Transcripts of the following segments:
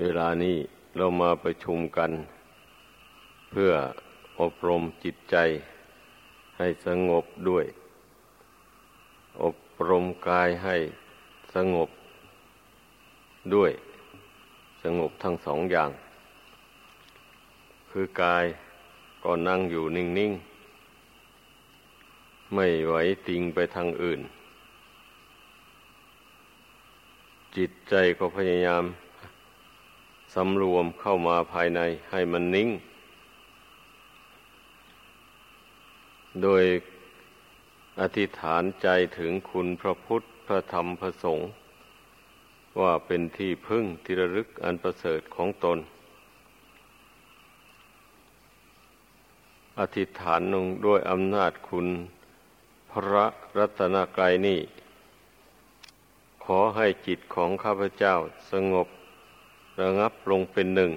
เวลานี้เรามาประชุมกัน เพื่ออบรมจิตใจให้สงบด้วย อบรมกายให้สงบด้วย สงบทั้งสองอย่าง คือกายก็นั่งอยู่นิ่ง ๆ ไม่ไหวติงไปทางอื่น จิตใจก็พยายาม สำรวมเข้ามาภายในให้มันนิ่ง โดยอธิษฐานใจถึงคุณพระพุทธ พระธรรม พระสงฆ์ว่าเป็นที่พึ่งที่ระลึกอันประเสริฐของตน อธิษฐานนงด้วยอำนาจคุณพระรัตนกรายนี้ ขอให้จิตของข้าพเจ้าสงบ ระงับลงเป็นหนึ่ง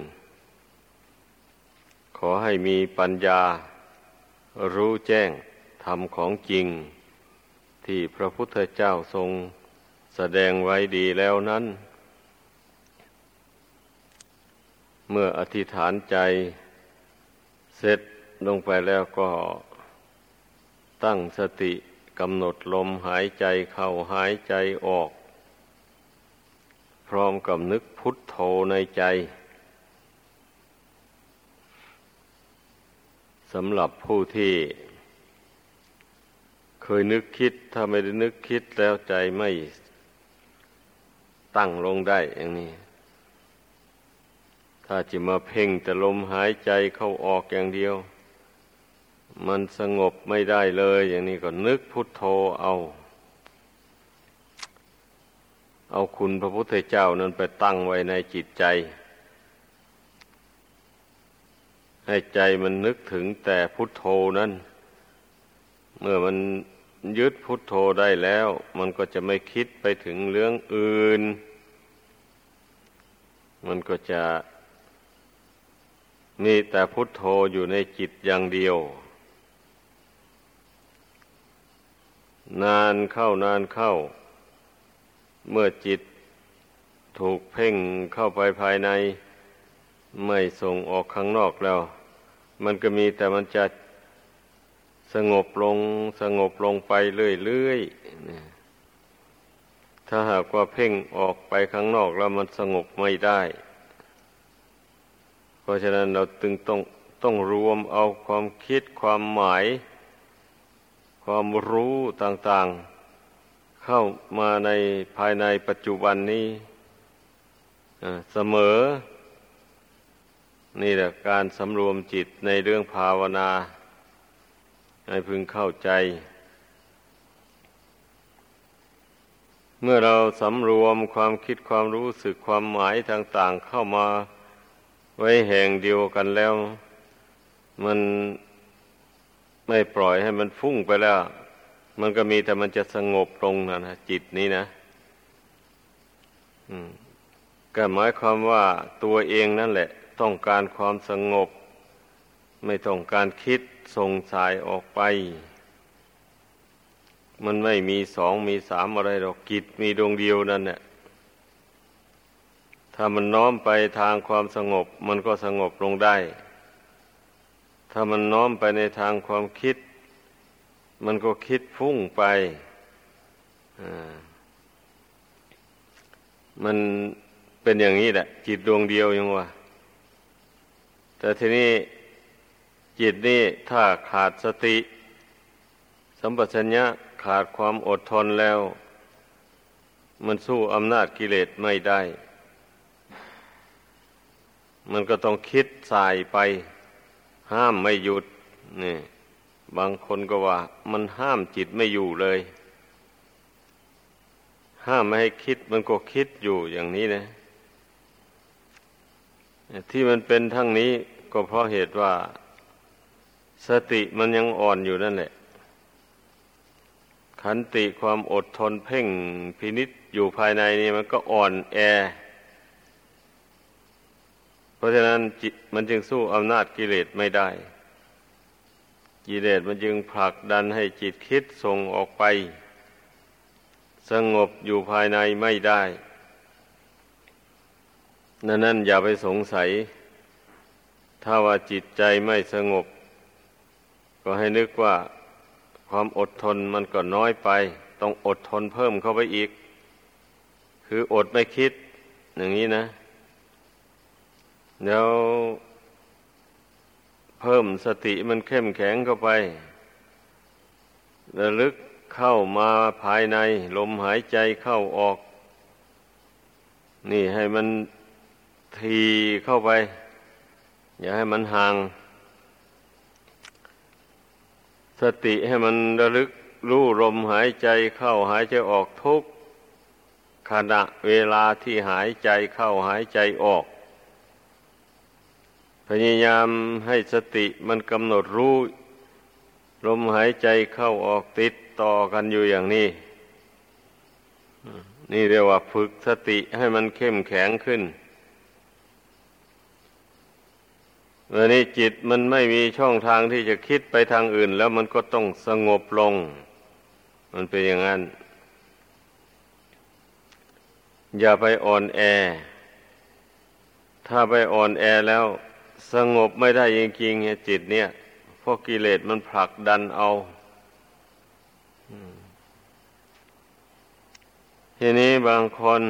ขอให้มีปัญญา รู้แจ้งธรรมของจริง ที่พระพุทธเจ้าทรงแสดงไว้ดีแล้วนั้น เมื่ออธิษฐานใจเสร็จลงไปแล้วก็ตั้งสติกำหนดลมหายใจเข้าหายใจออก พร้อมกับนึกพุทโธในใจสำหรับผู้ที่ เคยนึกคิด ถ้าไม่ได้นึกคิดแล้วใจไม่ตั้งลงได้อย่างนี้ ถ้าจะมาเพ่งแต่ลมหายใจเข้าออกอย่างเดียว มันสงบไม่ได้เลย อย่างนี้ก็นึกพุทโธเอา เอาคุณพระพุทธเจ้านั้นไปตั้งไว้ในจิตใจ ให้ใจมันนึกถึงแต่พุทโธนั้น เมื่อมันยึดพุทโธได้แล้ว มันก็จะไม่คิดไปถึงเรื่องอื่น มันก็จะมีแต่พุทโธอยู่ในจิตอย่างเดียว นานเข้านานเข้า เมื่อจิตถูกเพ่งเข้าไปภายใน ไม่ส่งออกข้างนอกแล้ว มันก็มีแต่มันจะสงบลงสงบลงไปเรื่อยๆ ถ้าหากว่าเพ่งออกไปข้างนอกแล้วมันสงบไม่ได้ เพราะฉะนั้นเราตึงต้องต้องรวมเอาความคิดความหมาย ความรู้ต่างๆ เข้ามาในภายในปัจจุบันนี้เสมอ นี่แหละการสำรวมจิตในเรื่องภาวนา ให้พึงเข้าใจ เมื่อเราสำรวมความคิดความรู้สึกความหมายต่าง ๆ เข้ามาไว้แห่งเดียวกันแล้ว มันไม่ปล่อยให้มันฟุ้งไปแล้ว มันก็มีแต่มันจะสงบลงนะนะจิตนี้นะก็หมายความว่าตัวเองนั่นแหละ ต้องการความสงบ ไม่ต้องการคิดส่งสายออกไป มันไม่มีสองมีสามอะไรหรอกจิตมีดวงเดียวนั่นแหละถ้ามันน้อมไปทางความสงบ มันก็สงบลงได้ ถ้ามันน้อมไปในทางความคิด มันก็คิดฟุ้งไปมันเป็นอย่างนี้แหละ จิตดวงเดียวยังวะแต่ทีนี้จิตนี่ถ้าขาดสติ สัมปชัญญะขาดความอดทนแล้ว มันสู้อำนาจกิเลสไม่ได้ มันก็ต้องคิดสายไป ห้ามไม่หยุดนี่ บางคนก็ว่า มันห้ามจิตไม่อยู่เลย ห้ามไม่ให้คิดมันก็คิดอยู่อย่างนี้นะ ที่มันเป็นทั้งนี้ก็เพราะเหตุว่า สติมันยังอ่อนอยู่นั่นแหละ ขันติความอดทนเพ่งพินิษอยู่ภายในนี่มันก็อ่อนแอ เพราะฉะนั้นจิตมันจึงสู้อำนาจกิเลสไม่ได้ กิเลสมันจึงผลักดันให้จิตคิดส่งออกไป สงบอยู่ภายในไม่ได้นั่นนั่นอย่าไปสงสัย ถ้าว่าจิตใจไม่สงบ ก็ให้นึกว่าความอดทนมันก็น้อยไป ต้องอดทนเพิ่มเข้าไปอีก คืออดไม่คิด อย่างนี้นะ แล้ว พิ่มสติมันเข้มแข็งเข้าไประลึกเข้ามาภายใน ลมหายใจเข้าออก นี่ให้มันทีเข้าไป อย่าให้มันห่าง สติให้มันระลึกรู้ลมหายใจเข้าหายใจออกทุกขณะเวลาที่หายใจเข้าหายใจออก พยายามให้สติมันกำหนดรู้ ลมหายใจเข้าออกติดต่อกันอยู่อย่างนี้ นี่เรียกว่าฝึกสติให้มันเข้มแข็งขึ้นเมื่อนี้จิตมันไม่มีช่องทางที่จะคิดไปทางอื่น แล้วมันก็ต้องสงบลง มันเป็นอย่างนั้น อย่าไปอ่อนแอ ถ้าไปอ่อนแอแล้ว สงบไม่ได้จริงๆจิตเนี่ยเพราะกิเลสมันผลักดันเอาทีนี้บางคน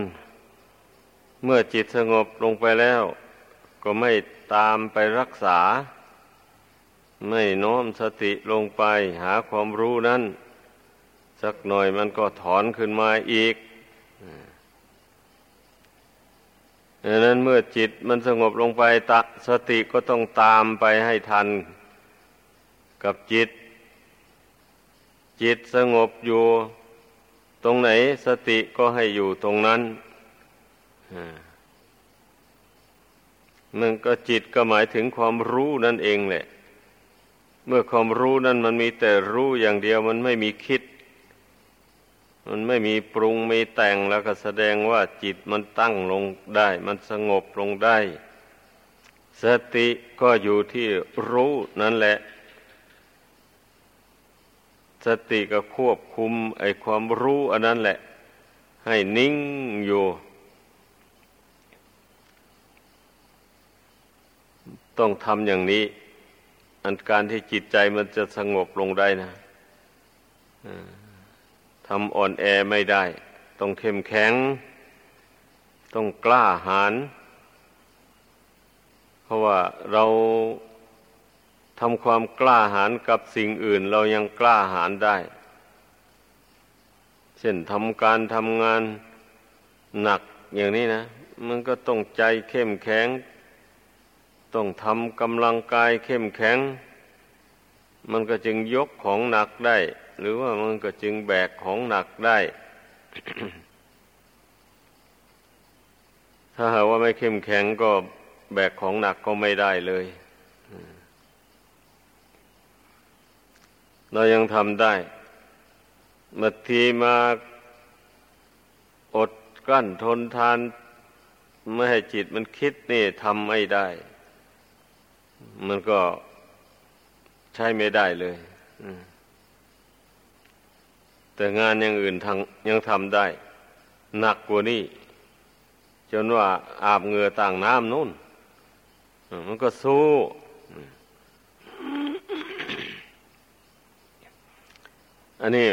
เมื่อจิตสงบลงไปแล้ว ก็ไม่ตามไปรักษา ไม่น้อมสติลงไปหาความรู้นั้น สักหน่อยมันก็ถอนขึ้นมาอีก ดังนั้นเมื่อจิตมันสงบลงไปตะสติก็ต้องตามไปให้ทัน กับจิต จิตสงบอยู่ ตรงไหนสติก็ให้อยู่ตรงนั้นมันก็จิตก็หมายถึงความรู้นั่นเองแหละ เมื่อความรู้นั้นมันมีแต่รู้อย่างเดียวมันไม่มีคิด มันไม่มีปรุงไมีแต่งแล้วก็แสดงว่าจิตมันตั้งลงได้ มันสงบลงได้ สติก็อยู่ที่รู้นั่นแหละ สติก็ควบคุมไอ้ความรู้อันนั้นแหละ ให้นิ่งอยู่ ต้องทำอย่างนี้ อันการที่จิตใจมันจะสงบลงได้นะอ่า ทำอ่อนแอไม่ได้ ต้องเข้มแข็ง ต้องกล้าหาญเพราะว่าเราทำความกล้าหาญกับสิ่งอื่น เรายังกล้าหาญได้ เช่นทำการทำงานหนักอย่างนี้นะ มันก็ต้องใจเข้มแข็ง ต้องทำกำลังกายเข้มแข็ง มันก็จึงยกของหนักได้ หรือว่ามันก็จึงแบกของหนักได้ ถ้าหากว่าไม่เข้มแข็งก็แบกของหนักก็ไม่ได้เลย เรายังทำได้มาทีมาอดกลั้นทนทานไม่ให้จิตมันคิดนี่ทำไม่ได้ มันก็ใช้ไม่ได้เลย แต่งานอย่างอื่นทางยังทำได้ หนักกว่านี้ จนว่าอาบเหงื่อต่างน้ำนู่นมันก็สู้อันนี้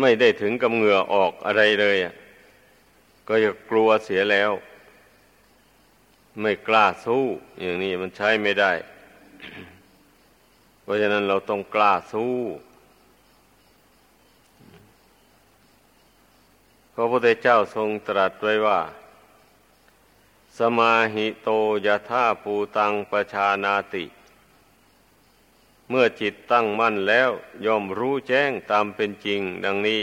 ไม่ได้ถึงกับเหงื่อออกอะไรเลยก็จะกลัวเสียแล้ว ไม่กล้าสู้ อย่างนี้มันใช้ไม่ได้ เพราะฉะนั้นเราต้องกล้าสู้ ระพุทธเจ้าทรงตรัสไว้ว่า สมาหิโตยะธาปูตังประชานาติ เมื่อจิตตั้งมั่นแล้วยอมรู้แจ้งตามเป็นจริงดังนี้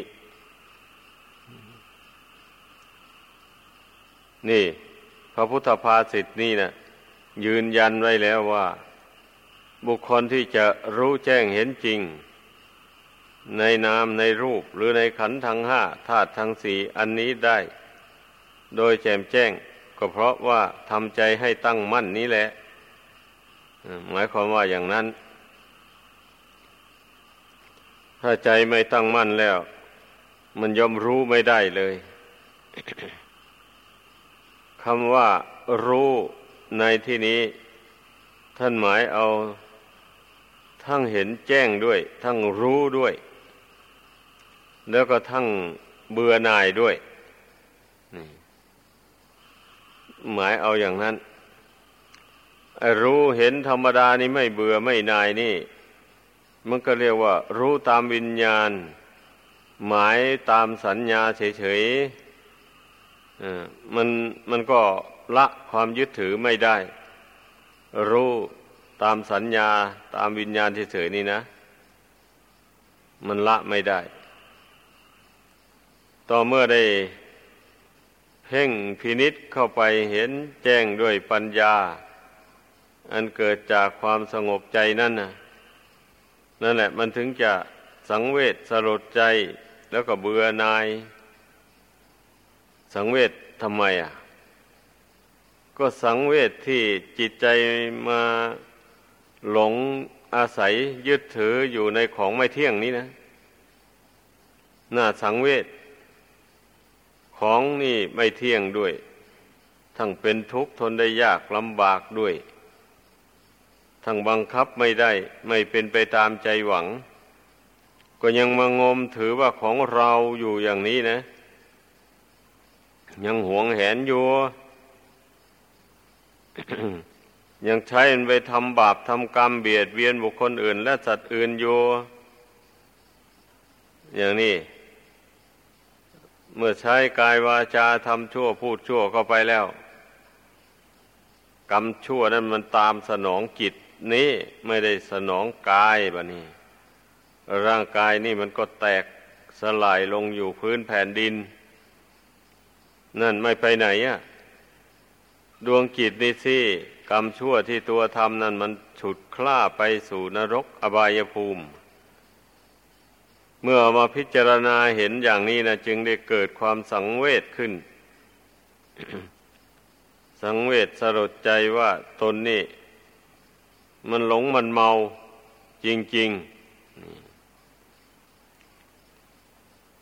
นี่ พระพุทธภาษิตนี่นะยืนยันไว้แล้วว่า บุคคลที่จะรู้แจ้งเห็นจริง ในนามในรูปหรือในขันธ์ทั้งห้าธาตุทั้งสี่อันนี้ได้ โดยแจมแจ้ง ก็เพราะว่าทำใจให้ตั้งมั่นนี้แหละ หมายความว่าอย่างนั้น ถ้าใจไม่ตั้งมั่นแล้ว มันยอมรู้ไม่ได้เลยคำว่ารู้ในที่นี้ ท่านหมายเอา ทั้งเห็นแจ้งด้วย ทั้งรู้ด้วย แล้วก็ทั้งเบื่อหน่ายด้วยหมายเอาอย่างนั้น รู้เห็นธรรมดานี่ไม่เบื่อไม่นายนี่ มันก็เรียกว่า รู้ตามวิญญาณ หมายตามสัญญาเฉยๆมันมันก็ละความยึดถือไม่ได้ รู้ตามสัญญาตามวิญญาณเฉยๆนี่นะ มันละไม่ได้ ต่อเมื่อได้เพ่งพินิษเข้าไปเห็นแจ้งด้วยปัญญา อันเกิดจากความสงบใจนั่นน่ะ นั่นแหละมันถึงจะสังเวชสลดใจแล้วก็เบื่อนาย สังเวชทำไมอะ ก็สังเวชที่จิตใจมาหลงอาศัยยึดถืออยู่ในของไม่เที่ยงนี้นะ น่าสังเวช ของนี่ไม่เที่ยงด้วย ทั้งเป็นทุกข์ทนได้ยากลำบากด้วย ทั้งบังคับไม่ได้ ไม่เป็นไปตามใจหวัง ก็ยังมางมถือว่าของเราอยู่อย่างนี้นะ ยังหวงแหนอยู่ ยังใช้ไปทำบาปทำกรรมเบียดเบียนบุคคลอื่น และสัตว์อื่นอยู่อย่างนี้ เมื่อใช้กายวาจาทำชั่วพูดชั่วเข้าไปแล้ว กรรมชั่วนั้นมันตามสนองจิตนี้ไม่ได้สนองกายบะนี่ร่างกายนี่มันก็แตกสลายลงอยู่พื้นแผ่นดิน นั่นไม่ไปไหนอะ่ะดวงจิตนี่สิกรรมชั่วที่ตัวทำนั่นมันฉุดคล้าไปสู่นรกอบายภูมิ เมื่อมาพิจารณาเห็นอย่างนี้นะจึงได้เกิดความสังเวชขึ้น สังเวชสลดใจว่าตนนี่ มันหลงมันเมาจริง ๆ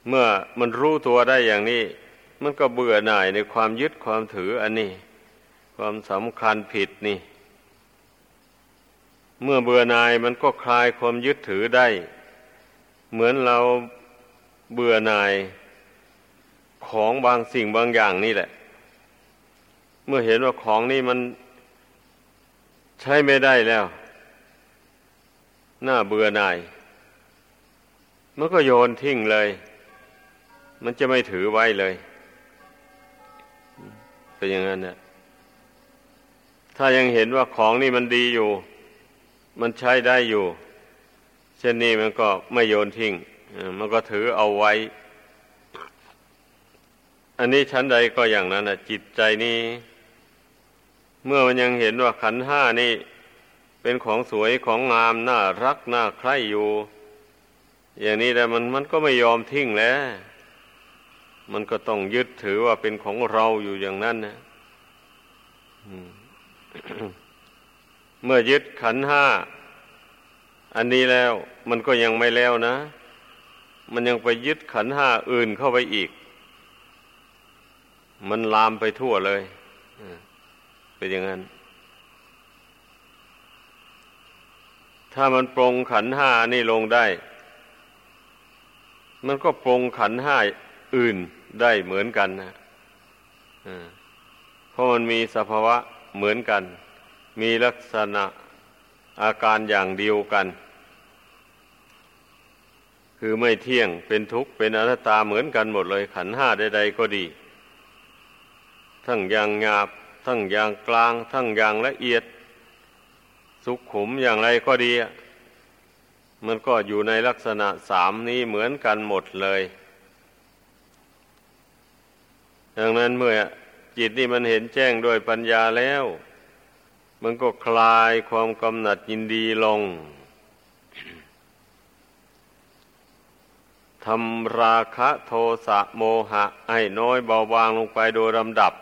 เมื่อมันรู้ตัวได้อย่างนี้ มันก็เบื่อหน่ายในความยึดความถืออันนี้ ความสำคัญผิดนี่ เมื่อเบื่อหน่ายมันก็คลายความยึดถือได้ เหมือนเราเบื่อหน่ายของบางสิ่งบางอย่างนี่แหละ เมื่อเห็นว่าของนี่มันใช้ไม่ได้แล้ว น่าเบื่อหน่าย มันก็โยนทิ้งเลย มันจะไม่ถือไว้เลย เป็นอย่างนั้นเนี่ยถ้ายังเห็นว่าของนี่มันดีอยู่ มันใช้ได้อยู่ เช่นนี้มันก็ไม่โยนทิ้งมันก็ถือเอาไว้ อันนี้ชั้นใดก็อย่างนั้นนะจิตใจนี้ เมื่อมันยังเห็นว่าขันห้านี่ เป็นของสวยของงามน่ารักน่าใคร่อยู่ อย่างนี้แต่มันมันก็ไม่ยอมทิ้งแล้ว มันก็ต้องยึดถือว่าเป็นของเราอยู่อย่างนั้นนะเมื่อยึดขันห้า อันนี้แล้วมันก็ยังไม่แล้วนะ มันยังไปยึดขันห้าอื่นเข้าไปอีก มันลามไปทั่วเลยเป็นอย่างนั้น ถ้ามันปรงขันห้านี่ลงได้ มันก็ปรงขันห้าอื่นได้เหมือนกันนะเพราะมันมีสภาวะเหมือนกัน มีลักษณะอาการอย่างเดียวกัน คือไม่เที่ยงเป็นทุกข์เป็นอนัตตาเหมือนกันหมดเลย ขันห้าใดๆก็ดี ทั้งอย่างหยาบ ทั้งอย่างกลาง ทั้งอย่างละเอียด สุขขุมอย่างไรก็ดี มันก็อยู่ในลักษณะสามนี้เหมือนกันหมดเลยดังนั้นเมื่อจิตนี่มันเห็นแจ้งโดยปัญญาแล้ว มันก็คลายความกำหนัดยินดีลง ทำราคะโทสะโมหะ ให้น้อยเบาบางลงไปโดยลำดับ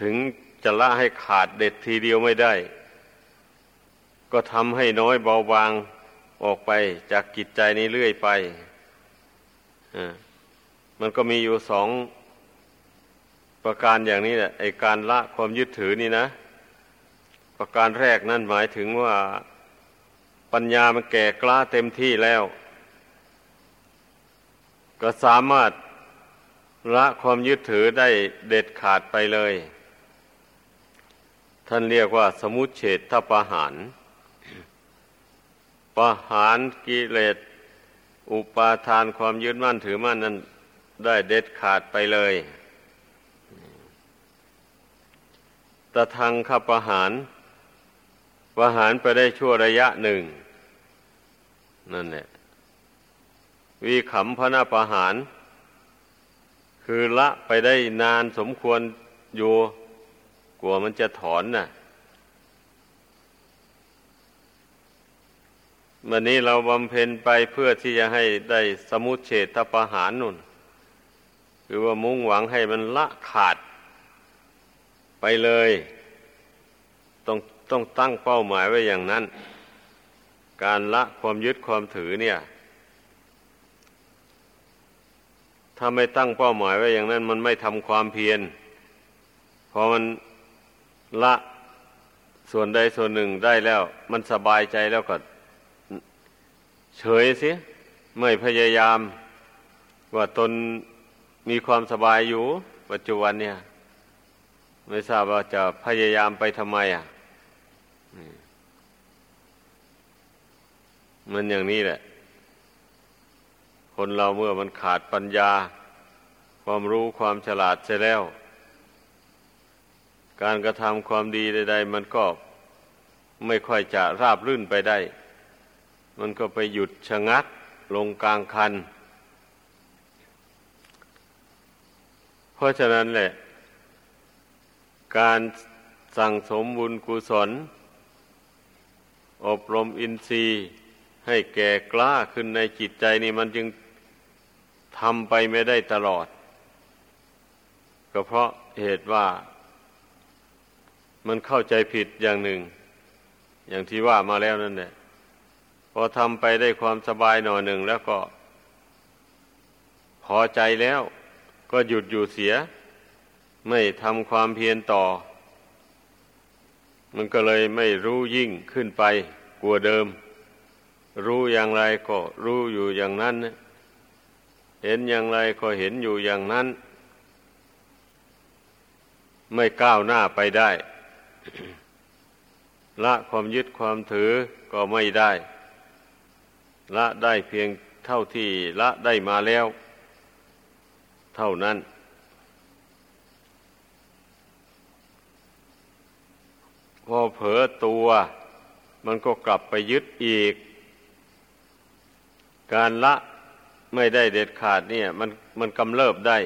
ถึงจะละให้ขาดเด็ดทีเดียวไม่ได้ ก็ทำให้น้อยเบาบางออกไปจากกิจใจนี้เรื่อยไปมันก็มีอยู่สองประการอย่างนี้แหละไอการละความยึดถือนี่นะ ประการแรกนั่นหมายถึงว่า ปัญญามันแก่กล้าเต็มที่แล้ว ก็สามารถละความยึดถือได้เด็ดขาดไปเลย ท่านเรียกว่าสมุเฉทประหาร ประหารกิเลสอุปาทานความยึดมั่นถือมั่นนั้นได้เด็ดขาดไปเลยตะทางขับประหาร ประหารไปได้ชั่วระยะหนึ่ง นั่นแหละ วีขำพระนาประหาร คือละไปได้นานสมควรอยู่กลัวมันจะถอนน่ะวันนี้เราบำเพ็ญไปเพื่อที่จะให้ได้สมุเฉทประหารนุ่น คือว่ามุ่งหวังให้มันละขาด ไปเลย ต้องต้องตั้งเป้าหมายไว้อย่างนั้น การละความยึดความถือเนี่ย ถ้าไม่ตั้งเป้าหมายไว้อย่างนั้น มันไม่ทำความเพียรพอมันละส่วนใดส่วนหนึ่งได้แล้ว มันสบายใจแล้วก็เฉยสิไม่พยายาม ว่าตนมีความสบายอยู่ ปัจจุบันเนี่ย ไม่ทราบว่าจะพยายามไปทำไมอะมันอย่างนี้แหละ คนเราเมื่อมันขาดปัญญา ความรู้ความฉลาดเสียแล้ว การกระทำความดีใด ๆ มันก็ไม่ค่อยจะราบรื่นไปได้ มันก็ไปหยุดชะงักลงกลางคัน เพราะฉะนั้นแหละ การสั่งสมบุญกุศล อบรมอินทรีย์ให้แก่กล้าขึ้นในจิตใจนี่มันจึง ทำไปไม่ได้ตลอด ก็เพราะเหตุว่า มันเข้าใจผิดอย่างหนึ่ง อย่างที่ว่ามาแล้วนั่นแหละพอทำไปได้ความสบายหน่อยหนึ่งแล้วก็ พอใจแล้ว ก็หยุดอยู่เสีย ไม่ทำความเพียรต่อ มันก็เลยไม่รู้ยิ่งขึ้นไปกลัวเดิม รู้อย่างไรก็รู้อยู่อย่างนั้น เห็นอย่างไรก็เห็นอยู่อย่างนั้น ไม่ก้าวหน้าไปได้ ละความยึดความถือก็ไม่ได้ ละได้เพียงเท่าที่ละได้มาแล้ว เท่านั้น พอเผลอตัว มันก็กลับไปยึดอีก การละ ไม่ได้เด็ดขาดเนี่ย มันมันกำเริบได้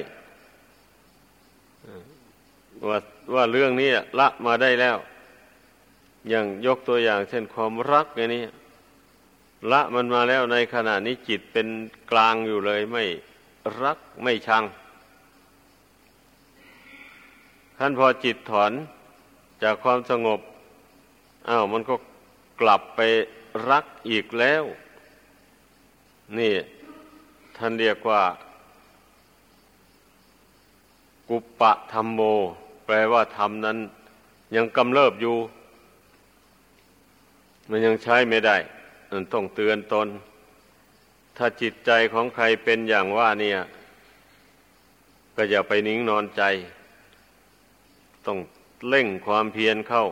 ว่าว่าเรื่องนี้ละมาได้แล้ว อย่างยกตัวอย่างเช่นความรักอย่างนี้ละมันมาแล้วในขณะนี้จิตเป็นกลางอยู่เลย ไม่รักไม่ชังท่านพอจิตถอนจากความสงบอ้าวมันก็กลับไปรักอีกแล้ว นี่ ท่านเรียกว่า กุปปะธรรมโม แปลว่าธรรมนั้น ยังกำเริบอยู่ มันยังใช้ไม่ได้มันต้องเตือนตน ถ้าจิตใจของใครเป็นอย่างว่าเนี่ย ก็อย่าไปนิ่งนอนใจ ต้องเร่งความเพียรเข้า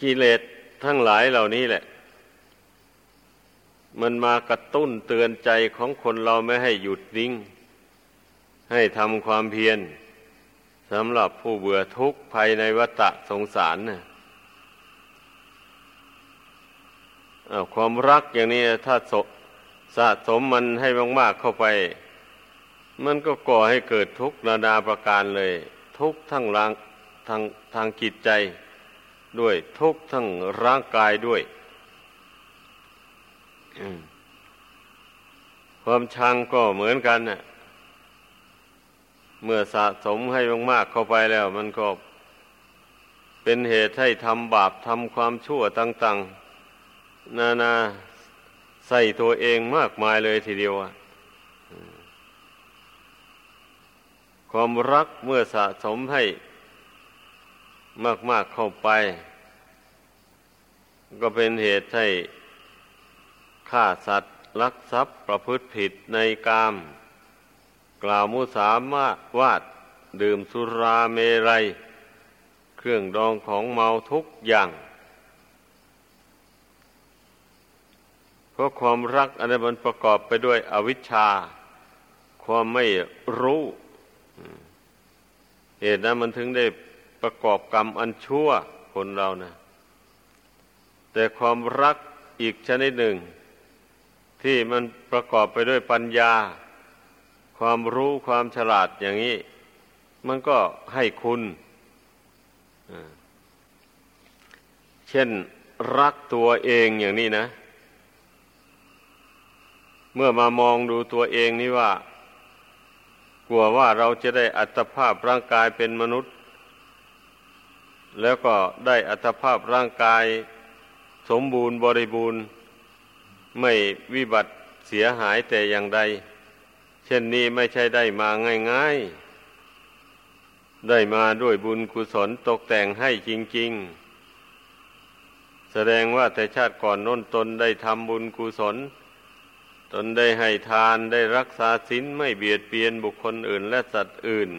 กิเลสทั้งหลายเหล่านี้แหละ มันมากระตุ้นเตือนใจของคนเราไม่ให้หยุดนิ่ง ให้ทำความเพียรสำหรับผู้เบื่อทุกข์ภายในวัฏสงสารนะความรักอย่างนี้ถ้าสะสมมันให้มาก ๆ เข้าไป มันก็ก่อให้เกิดทุกข์นานาประการเลย ทุกข์ทั้งร่างทางทางจิตใจด้วยทุกข์ทั้งร่างกายด้วย ความชังก็เหมือนกันน่ะ เมื่อสะสมให้มากๆเข้าไปแล้ว มันก็เป็นเหตุให้ทำบาปทำความชั่วต่าง ๆ นานาใส่ตัวเองมากมายเลยทีเดียวอะความรักเมื่อสะสมให้มาก ๆ เข้าไป ก็เป็นเหตุให้ ฆ่าสัตว์ ลักทรัพย์ประพฤติผิดในกาม กล่าวมุสามาวาดดื่มสุราเมรัย เครื่องดองของเมาทุกอย่าง เพราะความรักอันนี้มันประกอบไปด้วยอวิชชา ความไม่รู้เหตุนั้นมันถึงได้ประกอบกรรมอันชั่วคนเรานะแต่ความรักอีกชนิดหนึ่ง ที่มันประกอบไปด้วยปัญญา ความรู้ความฉลาดอย่างนี้ มันก็ให้คุณ เช่นรักตัวเองอย่างนี้นะ เมื่อมามองดูตัวเองนี่ว่า กลัวว่าเราจะได้อัตภาพร่างกายเป็นมนุษย์ แล้วก็ได้อัตภาพร่างกาย สมบูรณ์บริบูรณ์ ไม่วิบัติเสียหายแต่อย่างใด เช่นนี้ไม่ใช่ได้มาง่ายๆ ได้มาด้วยบุญกุศลตกแต่งให้จริง ๆ แสดงว่าแต่ชาติก่อนน้นตนได้ทำบุญกุศล ตนได้ให้ทานได้รักษาศีลไม่เบียดเบียนบุคคลอื่นและสัตว์อื่น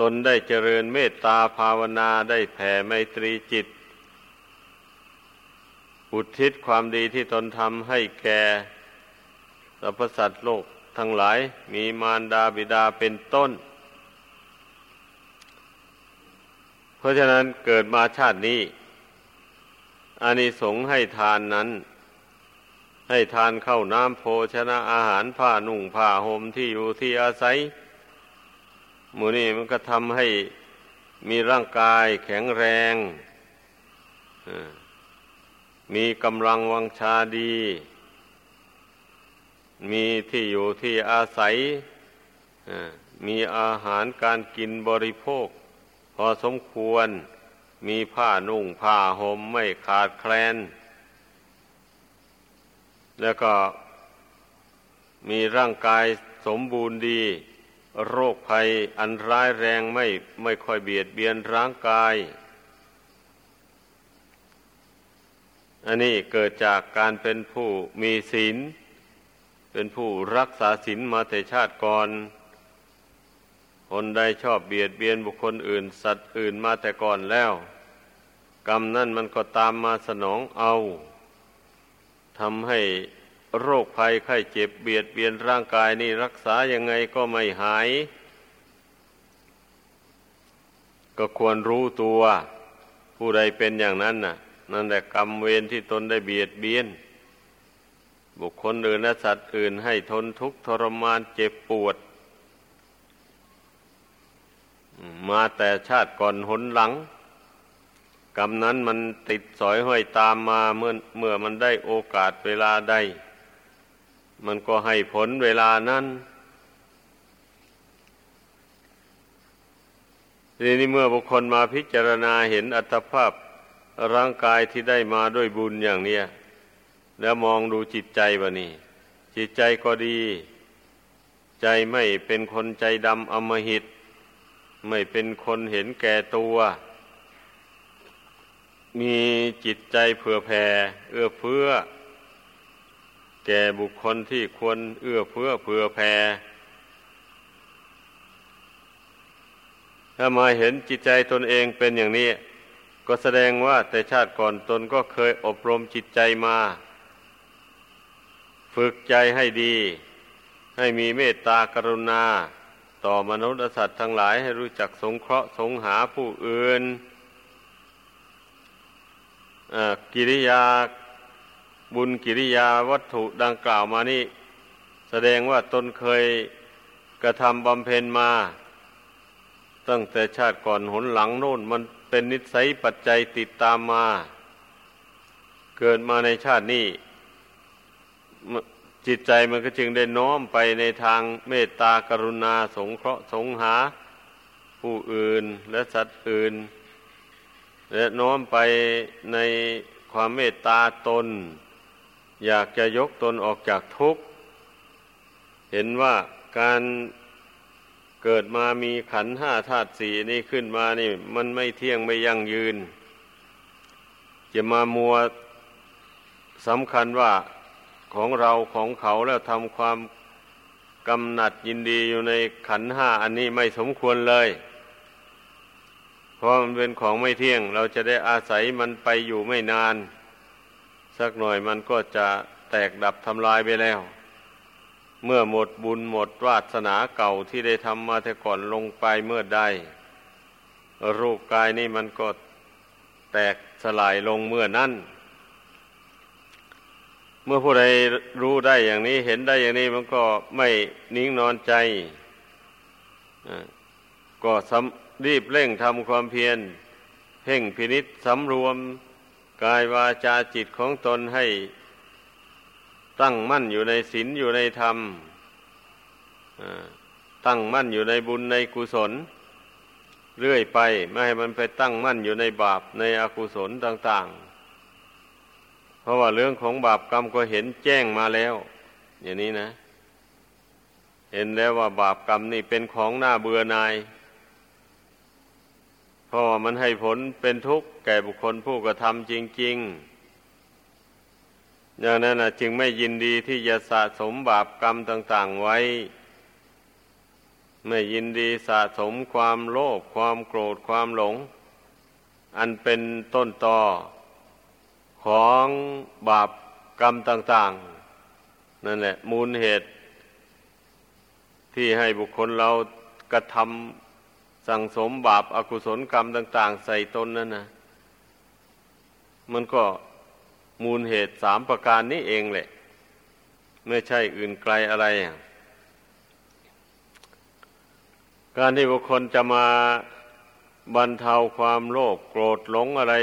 ตนได้เจริญเมตตาภาวนาได้แผ่ไมตรีจิต อุทิศความดีที่ตนทำให้แก่สรรพสัตว์โลกทั้งหลาย มีมารดาบิดาเป็นต้น เพราะฉะนั้นเกิดมาชาตินี้อานิสงส์ให้ทานนั้น ให้ทานเข้าน้ำโภชนะอาหารผ้านุ่งผ้าห่มที่อยู่ที่อาศัยมูนี่มันก็ทำให้มีร่างกายแข็งแรง มีกำลังวังชาดี มีที่อยู่ที่อาศัย มีอาหารการกินบริโภค พอสมควร มีผ้านุ่งผ้าห่มไม่ขาดแคลน แล้วก็มีร่างกายสมบูรณ์ดี โรคภัยอันร้ายแรงไม่ไม่ค่อยเบียดเบียนร่างกาย อันนี้เกิดจากการเป็นผู้มีศีล เป็นผู้รักษาศีลมาแต่ชาติก่อน คนใดชอบเบียดเบียนบุคคลอื่น สัตว์อื่นมาแต่ก่อนแล้ว กรรมนั่นมันก็ตามมาสนองเอาทำให้โรคภัยไข้เจ็บเบียดเบียนร่างกายนี่รักษายังไงก็ไม่หาย ก็ควรรู้ตัว ผู้ใดเป็นอย่างนั้นน่ะ นั่นแหละกรรมเวรที่ตนได้เบียดเบียน บุคคลอื่นและสัตว์อื่นให้ทนทุกข์ทรมานเจ็บปวด มาแต่ชาติก่อนหนหลัง กรรมนั้นมันติดสอยห้อยตามมาเมื่อเมื่อมันได้โอกาสเวลาใด มันก็ให้ผลเวลานั้นทีนี้เมื่อบุคคลมาพิจารณาเห็นอัตภาพ ร่างกายที่ได้มาด้วยบุญอย่างเนี้ยแล้วมองดูจิตใจวะนี่จิตใจก็ดี ใจไม่เป็นคนใจดำอมหิต ไม่เป็นคนเห็นแก่ตัว มีจิตใจเผื่อแผ่ เอื้อเฟื้อ แก่บุคคลที่ควรเอื้อเฟื้อเผื่อแผ่ถ้ามาเห็นจิตใจตนเองเป็นอย่างนี้ ก็แสดงว่าแต่ชาติก่อนตนก็เคยอบรมจิตใจมา ฝึกใจให้ดี ให้มีเมตตากรุณา ต่อมนุษย์สัตว์ทั้งหลายให้รู้จักสงเคราะห์สงหาผู้อื่นกิริยาบุญกิริยาวัตถุดังกล่าวมานี่ แสดงว่าตนเคยกระทำบำเพ็ญมา ตั้งแต่ชาติก่อนหนหลังโน่นมัน เป็นนิสัยปัจจัยติดตามมา เกิดมาในชาตินี้จิตใจมันก็จึงได้น้อมไปในทางเมตตากรุณาสงเคราะห์สงหา ผู้อื่นและสัตว์อื่น และน้อมไปในความเมตตาตน อยากจะยกตนออกจากทุกข์ เหเห็นว่าการ เกิดมามีขันห้าธาตุสี่นี่ขึ้นมานี่ มันไม่เที่ยงไม่ยั่งยืน จะมามัวสำคัญว่าของเราของเขาแล้วทำความกำหนัดยินดีอยู่ในขันห้าอันนี้ไม่สมควรเลย เพราะมันเป็นของไม่เที่ยง เราจะได้อาศัยมันไปอยู่ไม่นาน สักหน่อยมันก็จะแตกดับทำลายไปแล้ว เมื่อหมดบุญหมดวาสนาเก่าที่ได้ทำมาแต่ก่อนลงไปเมื่อใดรูปกายนี่มันก็แตกสลายลงเมื่อนั้น เมื่อผู้ใดรู้ได้อย่างนี้เห็นได้อย่างนี้มันก็ไม่นิ่งนอนใจ ก็รีบเร่งทำความเพียรเพ่งพินิษสำรวมกายวาจาจิตของตนให้ ตั้งมั่นอยู่ในศีลอยู่ในธรรมตั้งมั่นอยู่ในบุญในกุศล เรื่อยไปไม่ให้มันไปตั้งมั่นอยู่ในบาปในอกุศลต่าง ๆ เพราะว่าเรื่องของบาปกรรมก็เห็นแจ้งมาแล้ว อย่างนี้นะ เห็นแล้วว่าบาปกรรมนี่เป็นของหน้าเบื่อนายเพราะว่ามันให้ผลเป็นทุกข์แก่บุคคลผู้กระทำจริง ๆ อย่างนั้นนะจึงไม่ยินดีที่จะสะสมบาปกรรมต่าง ๆไว้ ไม่ยินดีสะสมความโลภความโกรธความหลง อันเป็นต้นตอของบาปกรรมต่าง ๆ นั่นแหละ มูลเหตุที่ให้บุคคลเรากระทำสั่งสมบาปอากุศลกรรมต่าง ๆ ใส่ตนนั่นนะมันก็ มูลเหตุสามประการนี้เองแหละ ไม่ใช่อื่นไกลอะไร การที่บุคคลจะมาบรรเทาความโลภโกรธหลงอะไร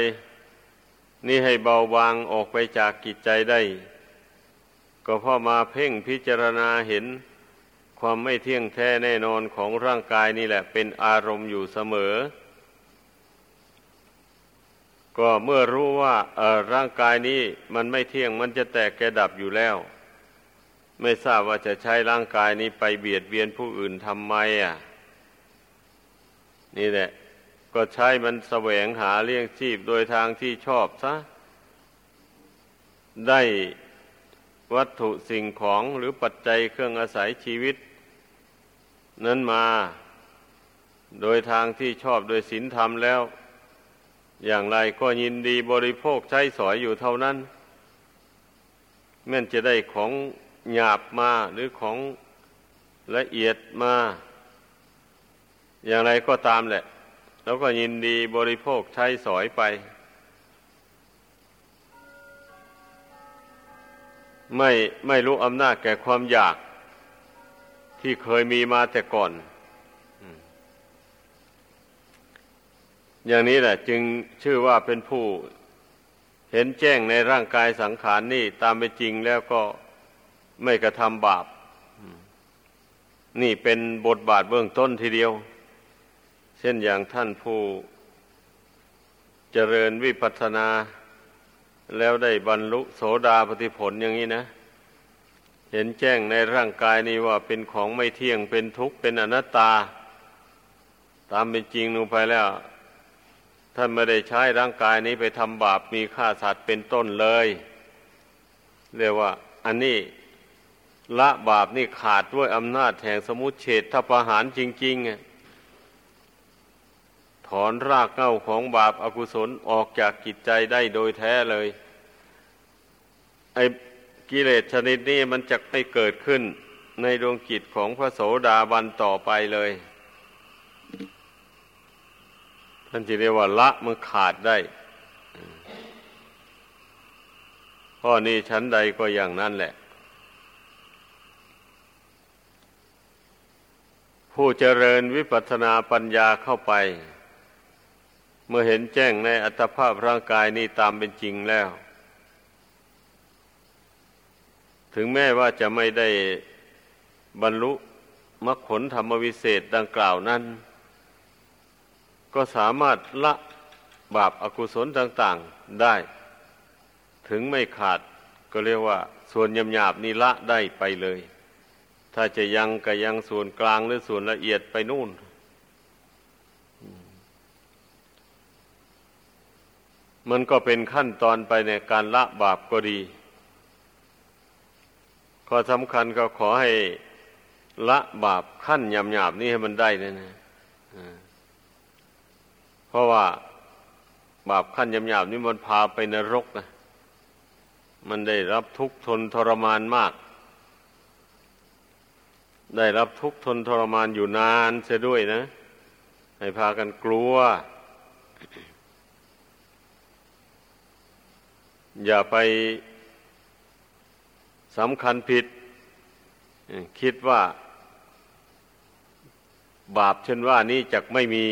นี่ให้เบาบางออกไปจากกิจใจได้ ก็เพราะมาเพ่งพิจารณาเห็นความไม่เที่ยงแท้แน่นอนของร่างกายนี่แหละ เป็นอารมณ์อยู่เสมอ ก็เมื่อรู้ว่าร่างกายนี้มันไม่เที่ยงมันจะแตกแกดับอยู่แล้ว ไม่ทราบว่าจะใช้ร่างกายนี้ไปเบียดเบียนผู้อื่นทำไมอะ นี่แหละ ก็ใช้มันแสวงหาเลี้ยงชีพโดยทางที่ชอบซะ ได้วัตถุสิ่งของหรือปัจจัยเครื่องอาศัยชีวิต นั้นมา โดยทางที่ชอบโดยศีลธรรมแล้ว อย่างไรก็ยินดีบริโภคใช้สอยอยู่เท่านั้นแม้นจะได้ของหยาบมาหรือของละเอียดมา อย่างไรก็ตามแหละ แล้วก็ยินดีบริโภคใช้สอยไป ไม่ไม่รู้อำนาจแก่ความอยากที่เคยมีมาแต่ก่อน อย่างนี้แหละ จึงชื่อว่าเป็นผู้เห็นแจ้งในร่างกายสังขารนนี่ตามไปจริงแล้วก็ไม่กระทำบาป นี่เป็นบทบาทเบื้องต้นทีเดียว เช่นอย่างท่านผู้เจริญวิปัสสนา แล้วได้บรรลุโสดาปฏิผลอย่างนี้นะ เห็นแจ้งในร่างกายนี้ว่าเป็นของไม่เที่ยงเป็นทุกข์เป็นอนัตตา ตามเป็นจริงลงไปแล้ว ท่านไม่ได้ใช้ร่างกายนี้ไปทำบาปมีฆ่าสัตว์เป็นต้นเลย เรียกว่า อันนี้ละบาปนี่ขาดด้วยอำนาจแห่งสมุเฉทถ้าประหารจริงๆ ถอนรากเง้าของบาปอากุศลออกจากกิจใจได้โดยแท้เลย ไอ้กิเลสชนิดนี้มันจะไม่เกิดขึ้นในดวงจิตของพระโสดาบันต่อไปเลย ท่านจะเรียกว่าละมันขาดได้ข้อนี้ชั้นใดก็อย่างนั้นแหละ ผู้เจริญวิปัสสนาปัญญาเข้าไป เมื่อเห็นแจ้งในอัตภาพร่างกายนี้ตามเป็นจริงแล้ว ถึงแม้ว่าจะไม่ได้บรรลุมรรคผลธรรมวิเศษดังกล่าวนั้น ก็สามารถละบาปอากุศลต่าง ๆได้ ถึงไม่ขาดก็เรียกว่า ส่วนยำหยาบนี้ละได้ไปเลย ถ้าจะยังก็ยังส่วนกลางหรือส่วนละเอียดไปนู่น มันก็เป็นขั้นตอนไปในการละบาปก็ดีข้อสำคัญก็ขอให้ละบาปขั้นหยาบนี่ให้มันได้นะนะ ราะว่าบาปขั้นหยาบนี่มันพาไปนรกนะ มันได้รับทุกข์ทนทรมานมาก ได้รับทุกข์ทนทรมานอยู่นานเสียด้วยนะ ให้พากันกลัว อย่าไปสำคัญผิด คิดว่า บาปเช่นว่านี้จะไม่มี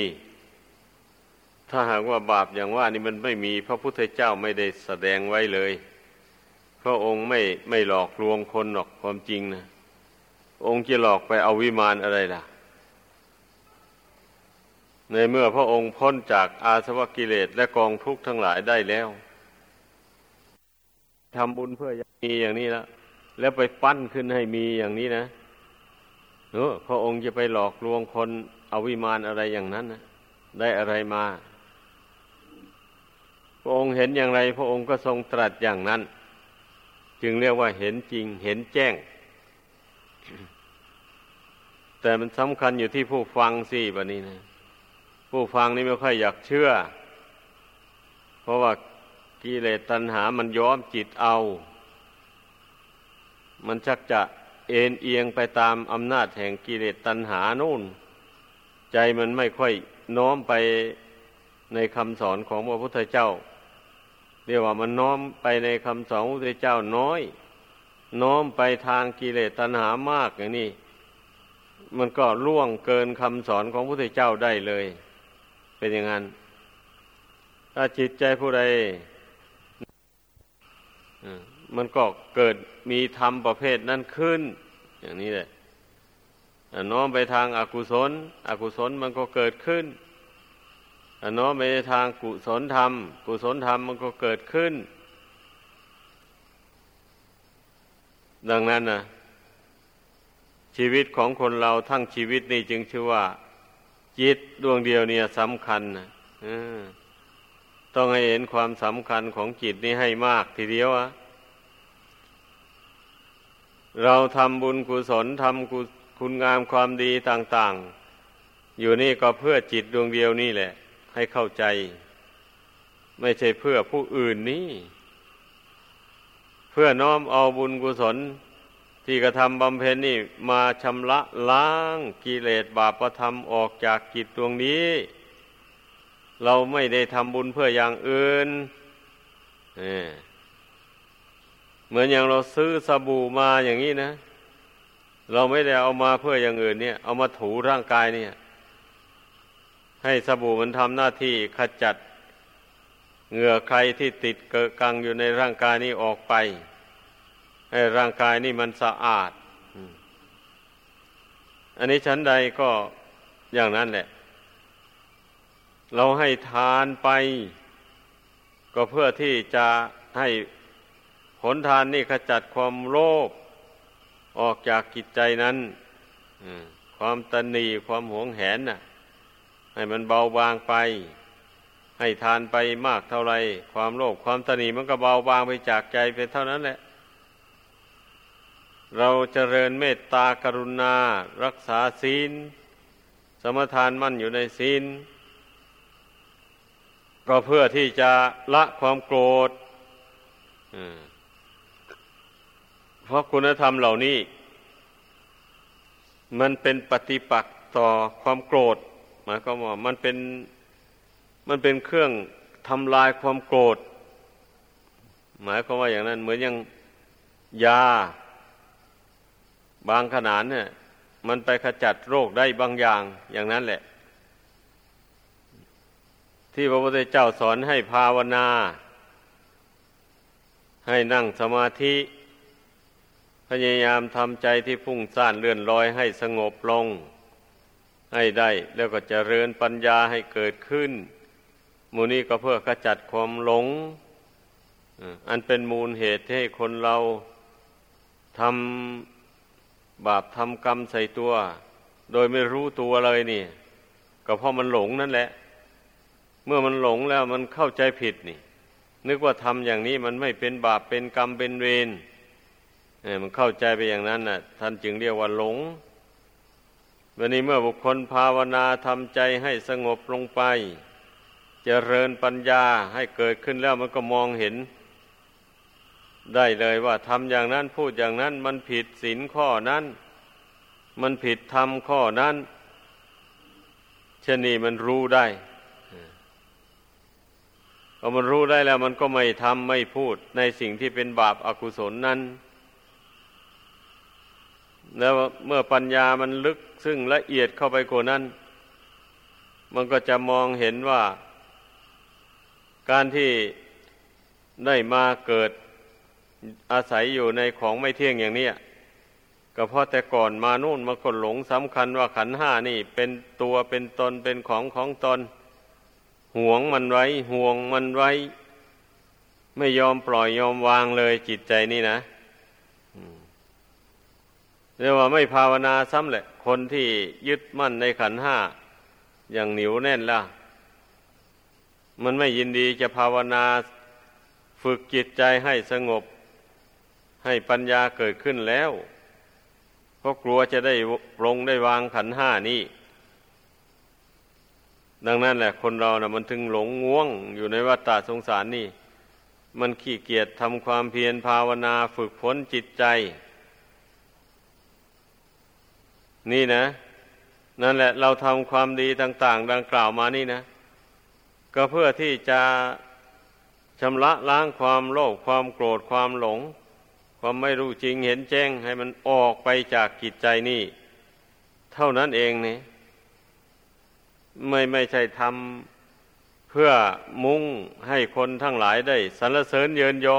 ถ้าหากว่าบาปอย่างว่านี่มันไม่มีพระพุทธเจ้าไม่ได้แสดงไว้เลย พระองค์ไม่ไม่หลอกลวงคนหรอกความจริงนะองค์จะหลอกไปเอาวิมานอะไรล่ะ ในเมื่อพระองค์พ้นจากอาสวะกิเลสและกองทุกข์ทั้งหลายได้แล้วทำบุญเพื่อมีอย่างนี้แล้วแล้วไปปั้นขึ้นให้มีอย่างนี้นะเออพระองค์จะไปหลอกลวงคนเอาวิมานอะไรอย่างนั้นนะได้อะไรมา พระองค์เห็นอย่างไร พระองค์ก็ทรงตรัสอย่างนั้น จึงเรียกว่าเห็นจริงเห็นแจ้ง แต่มันสำคัญอยู่ที่ผู้ฟังสิบันนี้นะ ผู้ฟังนี่ไม่ค่อยอยากเชื่อ เพราะว่ากิเลสตัณหามันย้อมจิตเอา มันชักจะเอ็นเอียงไปตามอำนาจแห่งกิเลสตัณหานู่น ใจมันไม่ค่อยน้อมไปในคำสอนของพระพุทธเจ้า เรียกว่ามันน้อมไปในคำสอนพระพุทธเจ้าน้อย น้อมไปทางกิเลสตัณหามากอย่างนี้ มันก็ล่วงเกินคำสอนของพระพุทธเจ้าได้เลย เป็นอย่างนั้น ถ้าจิตใจผู้ใดมันก็เกิดมีธรรมประเภทนั้นขึ้น อย่างนี้แหละน้อมไปทางอากุศล อกุศลมันก็เกิดขึ้น น้อมไปทางกุศลธรรม กุศลธรรมมันก็เกิดขึ้น ดังนั้นนะชีวิตของคนเราทั้งชีวิตนี่จึงชื่อว่า จิตดวงเดียวเนี่ยสำคัญนะต้องให้เห็นความสำคัญของจิตนี้ให้มากทีเดียวอะเราทำบุญกุศลทำคุณงามความดีต่าง ๆ อยู่นี่ก็เพื่อจิตดวงเดียวนี่แหละ ให้เข้าใจ ไม่ใช่เพื่อผู้อื่นนี่เพื่อน้อมเอาบุญกุศล ที่กระทำบำเพ็ญนี่มาชำระล้างกิเลสบาปธรรมออกจากจิตดวงนี้ เราไม่ได้ทำบุญเพื่ออย่างอื่นเนี่ยเหมือนอย่างเราซื้อสบู่มาอย่างนี้นะ เราไม่ได้เอามาเพื่ออย่างอื่นเนี่ย เอามาถูร่างกายเนี่ย ให้สบู่มันทำหน้าที่ขจัดเหงื่อใครที่ติดเกิดกังอยู่ในร่างกายนี้ออกไป ให้ร่างกายนี่มันสะอาด อันนี้ชั้นใดก็อย่างนั้นแหละ เราให้ทานไป ก็เพื่อที่จะให้ผลทานนี่ขจัดความโลภออกจากกิจใจนั้นความตนีความหวงแหนน่ะ ให้มันเบาบางไป ให้ทานไปมากเท่าไรความโลภความตนีมันก็เบาบางไปจากใจไปเท่านั้นแหละ เราจเจริญเมตตากรุณา รักษาศีล สมทานมั่นอยู่ในศีลก็เพื่อที่จะละความโกรธเพราะคุณธรรมเหล่านี้ มันเป็นปฏิปักษ์ต่อความโกรธ หมายความว่ามันเป็นมันเป็นเครื่องทำลายความโกรธ หมายความว่าอย่างนั้น เหมือนอย่างยา บางขนาดเนี่ย มันไปขจัดโรคได้บางอย่างอย่างนั้นแหละ ที่พระพุทธเจ้าสอนให้ภาวนา ให้นั่งสมาธิ พยายามทำใจที่พุ่งซ่านเลื่อนลอยให้สงบลง ให้ได้ แล้วก็จเจริญปัญญาให้เกิดขึ้น มูนี้ก็เพื่อขจัดความหลง อันเป็นมูลเหตุให้คนเราทำบาปทำกรรมใส่ตัว โดยไม่รู้ตัวเลยนี่ ก็เพราะมันหลงนั่นแหละ เมื่อมันหลงแล้วมันเข้าใจผิดนี่ นึกว่าทำอย่างนี้มันไม่เป็นบาปเป็นกรรมเป็นเวรเนี่ยมันเข้าใจไปอย่างนั้นน่ะ ท่านจึงเรียกว่าหลง วันนี้เมื่อบุคคลภาวนาทำใจให้สงบลงไปจเจริญปัญญาให้เกิดขึ้นแล้วมันก็มองเห็น ได้เลยว่าทำอย่างนั้นพูดอย่างนั้น มันผิดศีลข้อนั้น มันผิดธรรมข้อนั้นเช่นนี้มันรู้ได้พอมันรู้ได้แล้วมันก็ไม่ทำไม่พูดในสิ่งที่เป็นบาปอากุศลนั้น แล้วเมื่อปัญญามันลึกซึ่งละเอียดเข้าไปกว่านั้น มันก็จะมองเห็นว่า การที่ได้มาเกิดอาศัยอยู่ในของไม่เที่ยงอย่างนี้ก็เพราะแต่ก่อนมานู่นมาคนหลงสำคัญว่าขันห้านี่ เป็นตัวเป็นตนเป็นของของตนห่วงมันไว้ห่วงมันไว้ ไม่ยอมปล่อยยอมวางเลยจิตใจนี่นะ เรียกว่าไม่ภาวนาซ้ำแหละ คนที่ยึดมั่นในขันห้าอย่างเหนียวแน่นละมันไม่ยินดีจะภาวนาฝึกจิตใจให้สงบ ให้ปัญญาเกิดขึ้นแล้วเพราะกลัวจะได้ลงได้วางขันห้านี้ดังนั้นแหละ คนเรานะ่ะ มันถึงหลงง่วงอยู่ในวัฏฏะสงสารนี่ มันขี้เกียจทำความเพียรภาวนาฝึกฝนจิตใจ นี่นะ นั่นแหละ เราทำความดีต่าง ๆ ดังกล่าวมานี่นะ ก็เพื่อที่จะชำระล้างความโลภความโกรธความหลง ความไม่รู้จริงเห็นแจ้งให้มันออกไปจากกิจใจนี่ เท่านั้นเองนี่ไม่ไม่ใช่ทำเพื่อมุ่งให้คนทั้งหลายได้สรรเสริญเยินยอ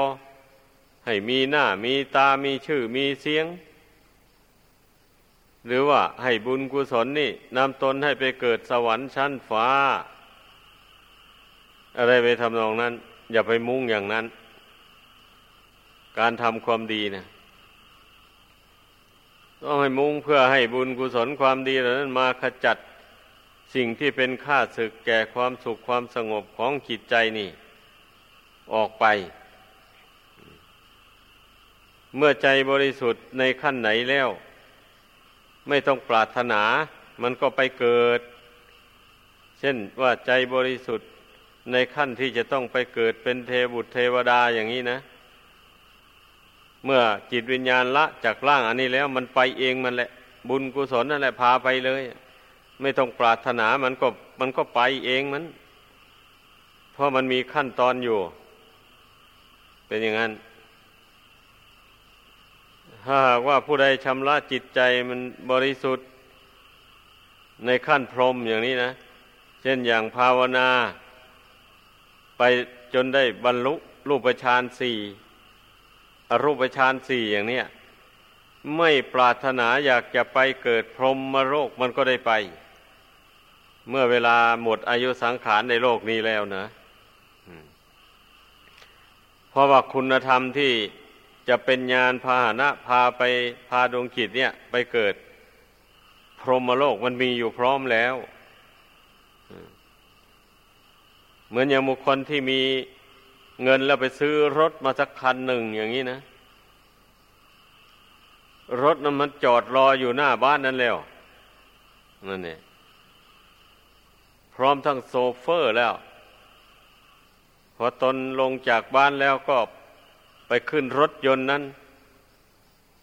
ให้มีหน้ามีตามีชื่อมีเสียง หรือว่าให้บุญกุศลนี่นำตนให้ไปเกิดสวรรค์ชั้นฟ้า อะไรไปทำนองนั้น อย่าไปมุ่งอย่างนั้น การทำความดีนะต้องให้มุ่งเพื่อให้บุญกุศลความดีเหล่านั้นมาขจัดสิ่งที่เป็นค่าศึกแก่ความสุขความสงบของจิตใจนี่ ออกไป เมื่อใจบริสุทธิ์ในขั้นไหนแล้ว ไม่ต้องปรารถนา มันก็ไปเกิด เช่นว่าใจบริสุทธิ์ในขั้นที่จะต้องไปเกิดเป็นเทบุตรเทวดาอย่างนี้นะ เมื่อจิตวิญญาณละจากร่างอันนี้แล้วมันไปเองมันแหละ บุญกุศลนั่นแหละพาไปเลย ไม่ต้องปรารถนามันก็มันก็ไปเองมัน เพราะมันมีขั้นตอนอยู่ เป็นอย่างนั้น ถ้าหากว่าผู้ใดชำระจิตใจมันบริสุทธิ์ในขั้นพรหมอย่างนี้นะ เช่นอย่างภาวนา ไปจนได้บรรลุรูปฌานสี่อรูปฌานสี่อย่างเนี้ยไม่ปรารถนาอยากจะไปเกิดพรหมโรคมันก็ได้ไป เมื่อเวลาหมดอายุสังขารในโลกนี้แล้วนะเพราะว่าคุณธรรมที่ จะเป็นญาณพาหนะพาไปพาดวงจิตเนี่ย ไปเกิด พรหมโลกมันมีอยู่พร้อมแล้วเหมือนอย่างบุคคลที่มีเงินแล้วไปซื้อรถมาสักคันหนึ่งอย่างนี้นะ รถนั้นมันจอดรออยู่หน้าบ้านนั่นแล้วนั่นเองพร้อมทั้งโซเฟอร์แล้ว พอตนลงจากบ้านแล้วก็ ขึ้นรถยนต์นั้น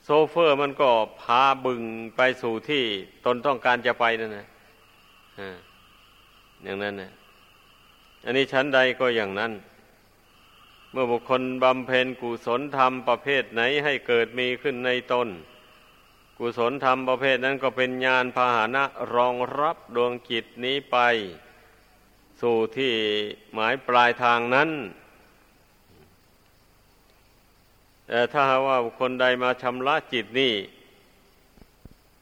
โซเฟอร์มันก็พาบึงไปสู่ที่ตนต้องการจะไปนั่นนะอย่างนั้นนะอันนี้ชั้นใดก็อย่างนั้น เมื่อบุคคลบำเพ็ญกุศลธรรมประเภทไหนให้เกิดมีขึ้นในตน กุศลธรรมประเภทนั้นก็เป็นญาณพาหนะรองรับดวงจิตนี้ไป สู่ที่หมายปลายทางนั้น แต่ถ้าว่าคนใดมาชำระจิตนี่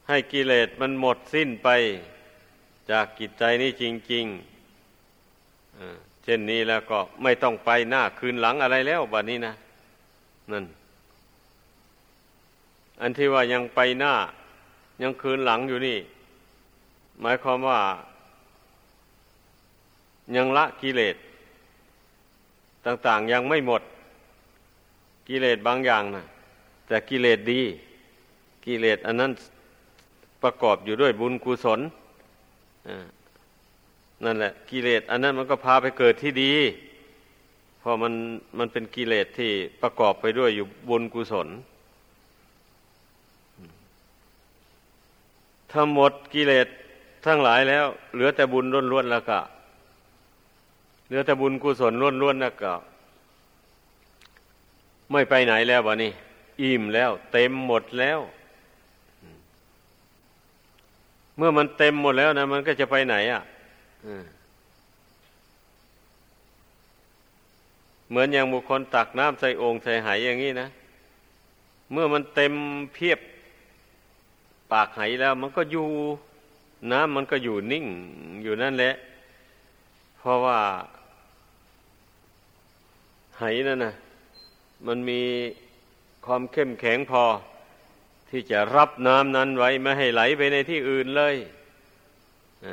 ให้กิเลสมันหมดสิ้นไปจากกิจใจนี่จริงๆเช่นนี้แล้วก็ไม่ต้องไปหน้าคืนหลังอะไรแล้วบัดนี้นะนั่น อันที่ว่ายังไปหน้า ยังคืนหลังอยู่นี่ หมายความว่า ยังละกิเลสต่าง ๆ ยังไม่หมด กิเลสบางอย่างนะแต่กิเลสดี กิเลสอันนั้นประกอบอยู่ด้วยบุญกุศลนั่นแหละ กิเลสอันนั้นมันก็พาไปเกิดที่ดีเพราะมันมันเป็นกิเลสที่ประกอบไปด้วยอยู่บุญกุศลถ้าหมดกิเลสทั้งหลายแล้ว เหลือแต่บุญล้วนๆแล้วก็เหลือแต่บุญกุศลล้วนๆแล้วก็ ไม่ไปไหนแล้ววะนี่อิ่มแล้ว เต็มหมดแล้ว เมื่อมันเต็มหมดแล้วนะมันก็จะไปไหนอะเหมือนอย่างบุคคลตักน้ำใส่โอ่งใส่ไหอย่างนี้นะ เมื่อมันเต็มเพียบปากไหแล้ว มันก็อยู่ น้ำมันก็อยู่นิ่งอยู่นั่นแหละ เพราะว่าไหนั่นนะ มันมีความเข้มแข็งพอ ที่จะรับน้ำนั้นไว้ไม่ให้ไหลไปในที่อื่นเลยอ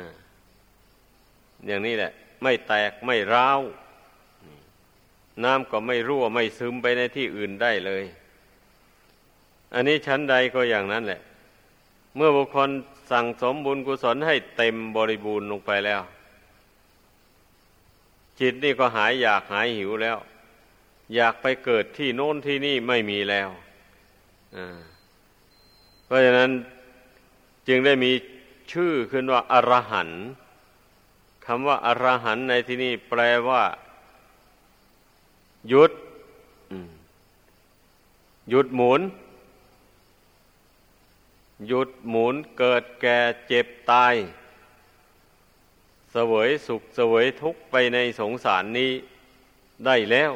อย่างนี้แหละ ไม่แตกไม่ร้าวน้ำก็ไม่รั่วไม่ซึมไปในที่อื่นได้เลย อันนี้ชั้นใดก็อย่างนั้นแหละ เมื่อบุคคลสั่งสมบุญกุศลให้เต็มบริบูรณ์ลงไปแล้ว จิตนี่ก็หายอยากหายหิวแล้ว อยากไปเกิดที่โน้นที่นี่ไม่มีแล้วเพราะฉะนั้นจึงได้มีชื่อขึ้นว่าอรหันต์คำว่าอรหันต์ในที่นี้แปลว่า หยุดหยุดหมุน หยุดหมุนเกิดแก่เจ็บตาย เสวยสุขเสวยทุกข์ไปในสงสารนี้ได้แล้ว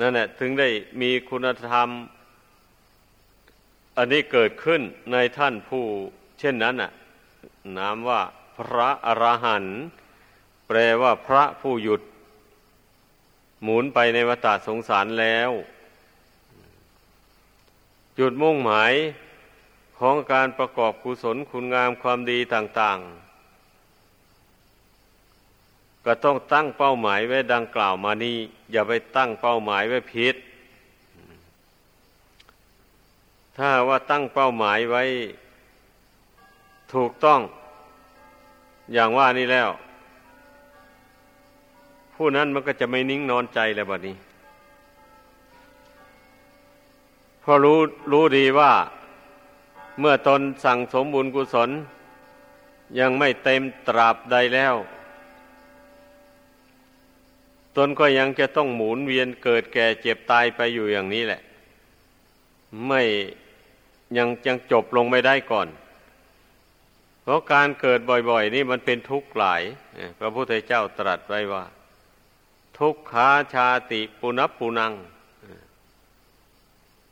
นั่นแหละถึงได้มีคุณธรรม อันนี้เกิดขึ้นในท่านผู้ เช่นนั้นน่ะนามว่าพระอรหันต์แปลว่าพระผู้หยุด หมุนไปในวัฏสงสารแล้ว จุดมุ่งหมายของการประกอบกุศลคุณงามความดีต่าง ๆ ก็ต้องตั้งเป้าหมายไว้ดังกล่าวมานี้ อย่าไปตั้งเป้าหมายไว้ผิด ถ้าว่าตั้งเป้าหมายไว้ ถูกต้อง อย่างว่านี้แล้ว ผู้นั้นมันก็จะไม่นิ่งนอนใจแล้วบัดนี้เพอรู้รู้ดีว่า เมื่อตนสั่งสมบุญกุศล ยังไม่เต็มตราบใดแล้ว ตนก็ยังจะต้องหมุนเวียนเกิดแก่เจ็บตายไปอยู่อย่างนี้แหละ ไม่ยังยังจบลงไม่ได้ก่อน เพราะการเกิดบ่อย ๆ นี่มันเป็นทุกข์หลายพระพุทธเจ้าตรัสไว้ว่า ทุกขาชาติปุนับปุนัง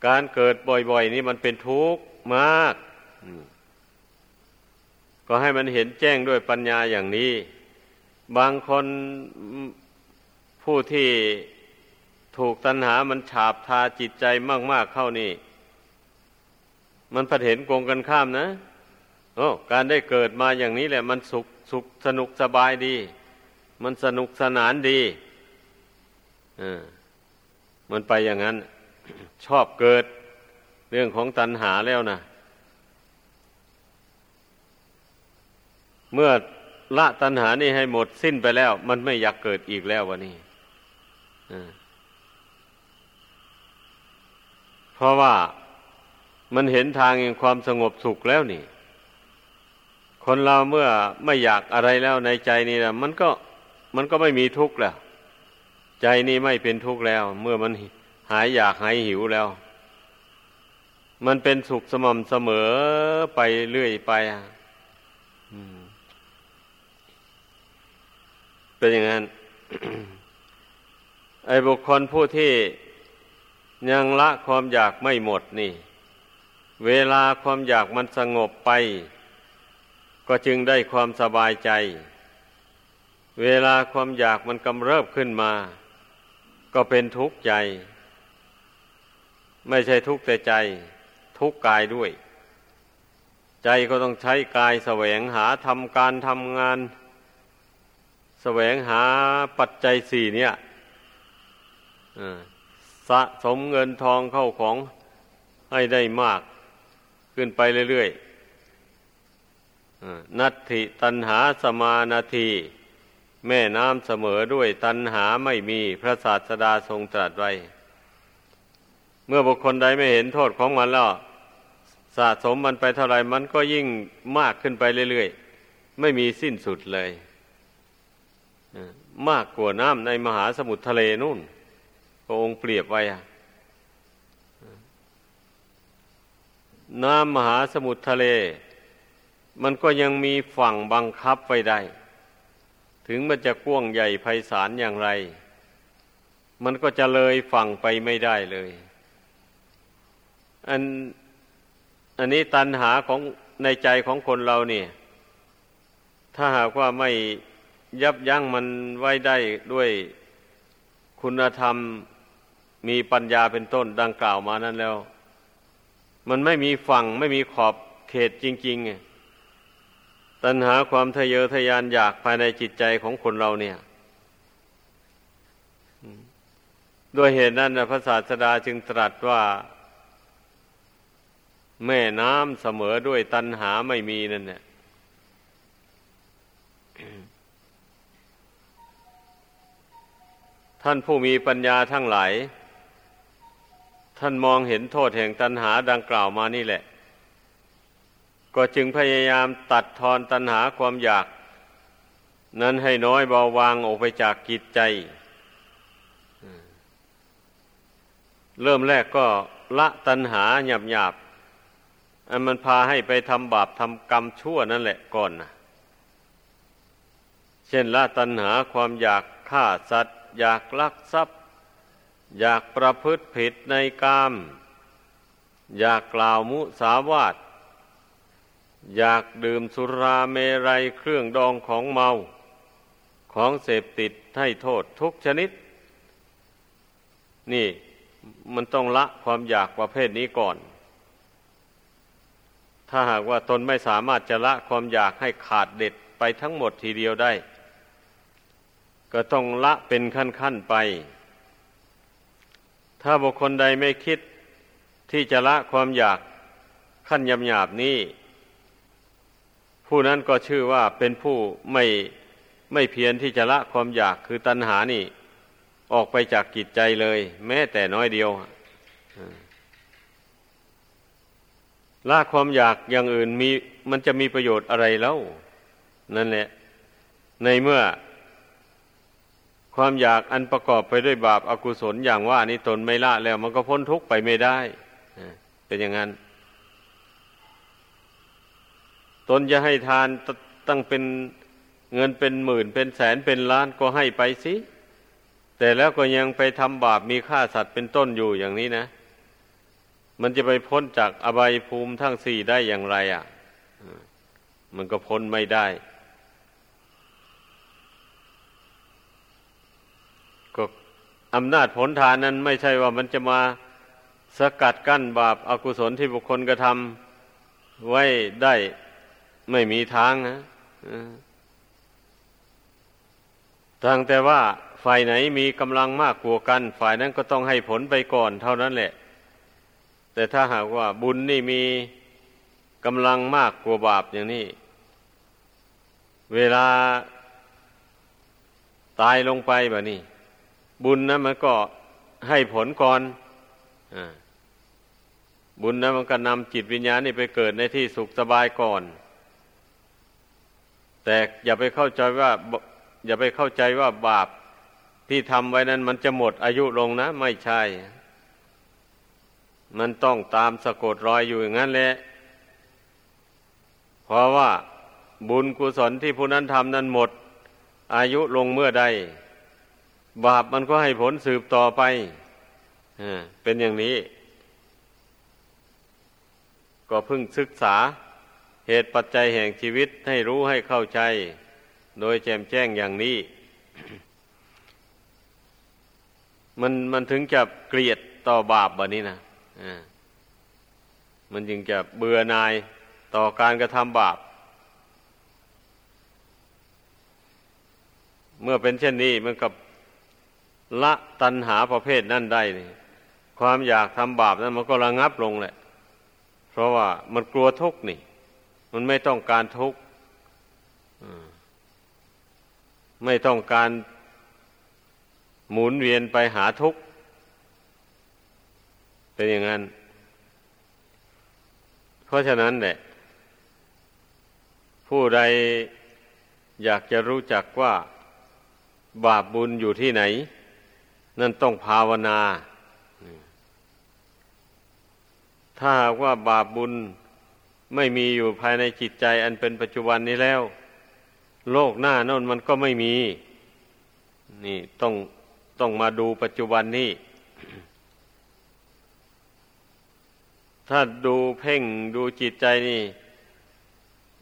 การเกิดบ่อย ๆ นี่มันเป็นทุกข์มากก็ให้มันเห็นแจ้งด้วยปัญญาอย่างนี้ บางคน ผู้ที่ถูกตัณหามันฉาบทาจิตใจมาก ๆเข้านี่ มันผัดเห็นกงกันข้ามนะโอ้การได้เกิดมาอย่างนี้แหละ มันสุขสุขสนุกสบายดี มันสนุกสนานดีอมันไปอย่างนั้น ชอบเกิดเรื่องของตัณหาแล้วนะเมื่อละตัณหานี่ให้หมดสิ้นไปแล้ว มันไม่อยากเกิดอีกแล้ววะนี่ เพราะว่ามันเห็นทางแห่งความสงบสุขแล้วนี่ คนเราเมื่อไม่อยากอะไรแล้วในใจนี่นะมันก็มันก็ไม่มีทุกข์แล้ว ใจนี้ไม่เป็นทุกข์แล้ว เมื่อมันหายอยากหายหิวแล้ว มันเป็นสุขสม่ำเสมอไปเรื่อยไปเป็นอย่างนั้น ไอ้บุคคลผู้ที่ยังละความอยากไม่หมดนี่ เวลาความอยากมันสงบไป ก็จึงได้ความสบายใจ เวลาความอยากมันกำเริบขึ้นมา ก็เป็นทุกข์ใจ ไม่ใช่ทุกข์แต่ใจ ทุกกายด้วย ใจก็ต้องใช้กายแสวงหาทำการทำงาน แสวงหาปัจจัยสี่เนี่ย สะสมเงินทองเข้าของให้ได้มาก ขึ้นไปเรื่อยๆนัตถิตันหาสมานาที แม่น้ำเสมอด้วยตันหาไม่มีพระศาสดาทรงตรัสไว้ เมื่อบุคคลใดไม่เห็นโทษของมันแล้ว สะสมมันไปเท่าไรมันก็ยิ่งมากขึ้นไปเรื่อยๆ ไม่มีสิ้นสุดเลยมากกว่าน้ำในมหาสมุทรทะเลนู่น พระองค์เปรียบไว้น้ำมหาสมุทรทะเล มันก็ยังมีฝั่งบังคับไว้ได้ ถึงมันจะกว้างใหญ่ไพศาลอย่างไร มันก็จะเลยฝั่งไปไม่ได้เลย อันอันนี้ตันหาของในใจของคนเราเนี่ย ถ้าหากว่าไม่ยับยั้งมันไว้ได้ด้วยคุณธรรม มีปัญญาเป็นต้นดังกล่าวมานั้นแล้ว มันไม่มีฝั่งไม่มีขอบเขตจริงๆตัณหาความทะเยอทะยานอยากภายในจิตใจของคนเราเนี่ยด้วยเหตุนั้นพระศาสดาจึงตรัสว่า แม่น้ำเสมอด้วยตัณหาไม่มีนั่นเนี่ยท่านผู้มีปัญญาทั้งหลาย ท่านมองเห็นโทษแห่งตัณหาดังกล่าวมานี่แหละ ก็จึงพยายามตัดทอนตัณหาความอยาก นั้นให้น้อยเบาบางออกไปจากกิจใจ เริ่มแรกก็ละตัณหาหยาบหยาบอันมันพาให้ไปทำบาปทำกรรมชั่วนั่นแหละก่อนนะเช่นละตัณหาความอยากฆ่าสัตว์ อยากลักทรัพย์ อยากประพฤติผิดในกาม อยากกล่าวมุสาวาทอยากดื่มสุราเมรัยเครื่องดองของเมา ของเสพติดให้โทษทุกชนิด นี่มันต้องละความอยากประเภทนี้ก่อน ถ้าหากว่าตนไม่สามารถจะละความอยากให้ขาดเด็ดไปทั้งหมดทีเดียวได้ ก็ต้องละเป็นขั้นๆไป ถ้าบุคคลใดไม่คิดที่จะละความอยากขั้นยำหยาบนี้ ผู้นั้นก็ชื่อว่าเป็นผู้ไม่ไม่เพียรที่จะละความอยากคือตัณหานี่ ออกไปจากกิจใจเลย แม้แต่น้อยเดียวละความอยากอย่างอื่นมีมันจะมีประโยชน์อะไรแล้ว นั่นแหละ ในเมื่อ ความอยากอันประกอบไปด้วยบาปอากุศลอย่างว่านี้ตนไม่ละแล้ว มันก็พ้นทุกข์ไปไม่ได้เป็นอย่างนั้น ตนจะให้ทานตั้งเป็นเงินเป็นหมื่นเป็นแสนเป็นล้านก็ให้ไปสิ แต่แล้วก็ยังไปทำบาปมีฆ่าสัตว์เป็นต้นอยู่อย่างนี้นะ มันจะไปพ้นจากอบายภูมิทั้งสี่ได้อย่างไรอะ มันก็พ้นไม่ได้ อำนาจผลทานนั้นไม่ใช่ว่ามันจะมาสกัดกั้นบาปอากุศลที่บุคคลกระทำไว้ได้ไม่มีทางนะทางแต่ว่าฝ่ายไหนมีกำลังมากกว่ากัน ฝ่ายนั้นก็ต้องให้ผลไปก่อนเท่านั้นแหละ แต่ถ้าหากว่าบุญนี่มีกำลังมากกว่าบาปอย่างนี้ เวลาตายลงไปแบบนี้ บุญนะมันก็ให้ผลก่อนอบุญนะมันก็นำจิตวิญญาณนี่ไปเกิดในที่สุขสบายก่อน แต่อย่าไปเข้าใจว่า อย่าไปเข้าใจว่าบาปที่ทำไว้นั้น มันจะหมดอายุลงนะ ไม่ใช่ มันต้องตามสะกดรอยอยู่อย่างนั้นแหละเพราะว่าบุญกุศลที่ผู้นั้นทำนั้นหมด อายุลงเมื่อใด บาปมันก็ให้ผลสืบต่อไปเป็นอย่างนี้ ก็พึ่งศึกษาเหตุปัจจัยแห่งชีวิตให้รู้ให้เข้าใจ โดยแจมแจ้งอย่างนี้ มันมันถึงจะเกลียดต่อบาปแบบนี้นะมันจึงจะเบื่อนายต่อการกระทำบาป เมื่อเป็นเช่นนี้มันกับ ละตัณหาประเภทนั่นได้นี่ความอยากทำบาปนั้นมันก็ระงับลงแหละ เพราะว่ามันกลัวทุกข์นี่ มันไม่ต้องการทุกข์ไม่ต้องการหมุนเวียนไปหาทุกข์เป็นอย่างนั้น เพราะฉะนั้นแหละ ผู้ใดอยากจะรู้จักว่า บาปบุญอยู่ที่ไหน นั่นต้องภาวนา ถ้าว่าบาปบุญไม่มีอยู่ภายในจิตใจ อันเป็นปัจจุบันนี้แล้ว โลกหน้านั่นมันก็ไม่มี นี่ต้องต้องมาดูปัจจุบันนี้ ถ้าดูเพ่งดูจิตใจนี่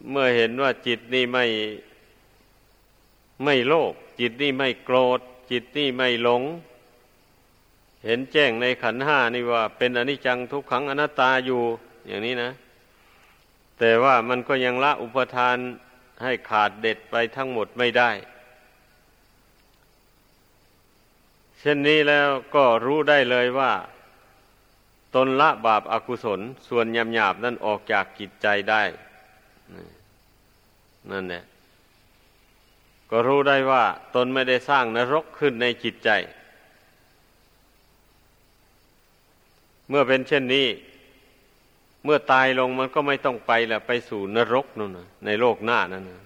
เมื่อเห็นว่าจิตนี่ไม่ไม่โลภจิตนี่ไม่โกรธ จิตนี่ไม่หลง เห็นแจ้งในขันห้านี่ว่า เป็นอนิจจังทุกขังอนัตตาอยู่ อย่างนี้นะ แต่ว่ามันก็ยังละอุปทานให้ขาดเด็ดไปทั้งหมดไม่ได้ เช่นนี้แล้วก็รู้ได้เลยว่า ตนละบาปอากุศล ส่วนยำหยาบนั่นออกจากกิจใจได้ นั่นแหละก็รู้ได้ว่า ตนไม่ได้สร้างนรกขึ้นในจิตใจ เมื่อเป็นเช่นนี้ เมื่อตายลงมันก็ไม่ต้องไปแหละไปสู่นรกนู่นนะในโลกหน้านั่นนะ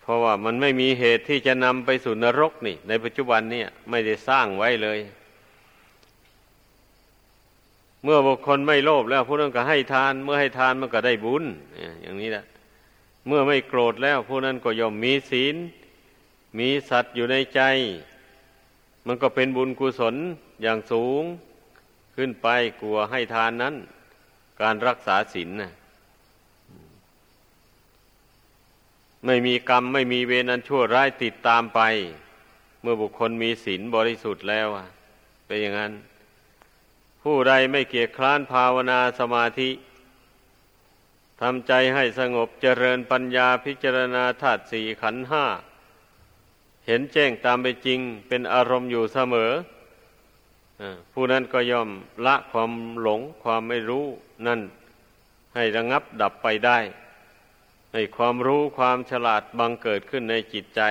เพราะว่ามันไม่มีเหตุที่จะนำไปสู่นรกนี่ ในปัจจุบันเนี่ยไม่ได้สร้างไว้เลย เมื่อบุคคลไม่โลภแล้วผู้นั้นก็ให้ทาน เมื่อให้ทานมันก็ได้บุญอย่างนี้แหละเมื่อไม่โกรธแล้วผู้นั้นก็ย่อมมีศีล มีสัตว์อยู่ในใจ มันก็เป็นบุญกุศลอย่างสูง ขึ้นไปกลัวให้ทานนั้น การรักษาศีลนะไม่มีกรรมไม่มีเวรอันชั่วร้ายติดตามไป เมื่อบุคคลมีศีลบริสุทธิ์แล้วเป็นอย่างนั้น ผู้ใดไม่เกียจคร้านภาวนาสมาธิทำใจให้สงบเจริญปัญญาพิจารณาธาตุสี่ขันห้า เห็นแจ้งตามไปจริงเป็นอารมณ์อยู่เสมอ ผู้นั้นก็ย่อมละความหลงความไม่รู้นั่น ให้ระงับดับไปได้ ให้ความรู้ความฉลาดบังเกิดขึ้นในจิตใจ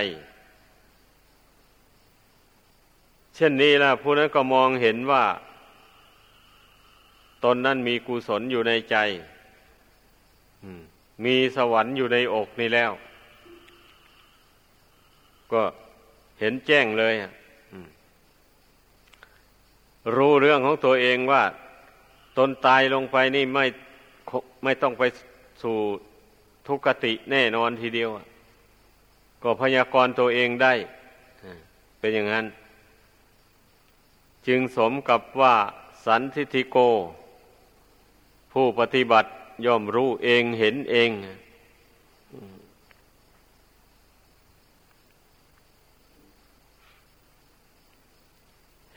เช่นนี้ล่ะ ผู้นั้นก็มองเห็นว่า ตนนั้นมีกุศลอยู่ในใจมีสวรรค์อยู่ในอกนี่แล้ว ก็เห็นแจ้งเลย รู้เรื่องของตัวเองว่า ตนตายลงไปนี่ไม่ไม่ต้องไปสู่ทุกติแน่นอนทีเดียว ก็พยากรณ์ตัวเองได้ เป็นอย่างนั้น จึงสมกับว่าสันทิติโก ผู้ปฏิบัติย่อมรู้เองเห็นเอง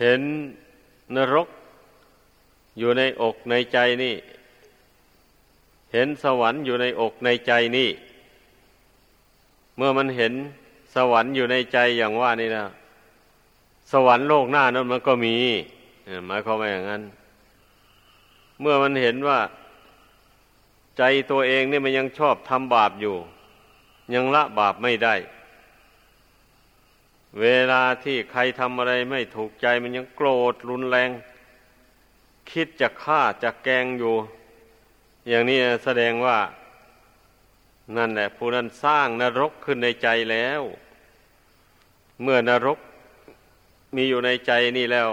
เห็น นรก อยู่ในอกในใจนี่ เห็นสวรรค์อยู่ในอกในใจนี่ เมื่อมันเห็นสวรรค์อยู่ในใจอย่างว่านี่นะสวรรค์โลกหน้านั้นมันก็มีหมายความว่าอย่างนั้น เมื่อมันเห็นว่า ใจตัวเองนี่มันยังชอบทำบาปอยู่ ยังละบาปไม่ได้ เวลาที่ใครทำอะไรไม่ถูกใจมันยังโกรธรุนแรง คิดจะฆ่าจะแกงอยู่ อย่างนี้แสดงว่า นั่นแหละผู้นั้นสร้างนรกขึ้นในใจแล้ว เมื่อนรกมีอยู่ในใจนี่แล้ว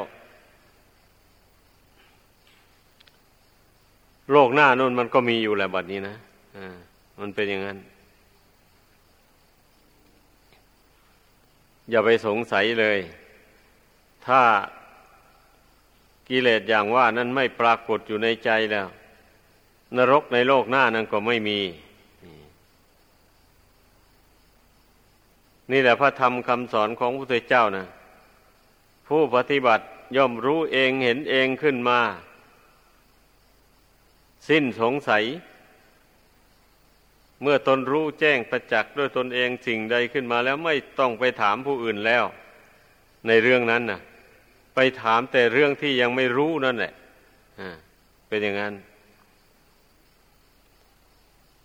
โลกหน้านู่นมันก็มีอยู่แหละบัดนี้นะอ่ามันเป็นอย่างนั้น อย่าไปสงสัยเลย ถ้ากิเลสอย่างว่านั้นไม่ปรากฏอยู่ในใจแล้ว นรกในโลกหน้านั้นก็ไม่มี นี่แหละพระธรรมคำสอนของพระพุทธเจ้านะผู้ปฏิบัติย่อมรู้เองเห็นเองขึ้นมา สิ้นสงสัย เมื่อตนรู้แจ้งประจักษ์ด้วยตนเองสิ่งใดขึ้นมาแล้วไม่ต้องไปถามผู้อื่นแล้ว ในเรื่องนั้นน่ะ ไปถามแต่เรื่องที่ยังไม่รู้นั่นแหละเป็นอย่างนั้น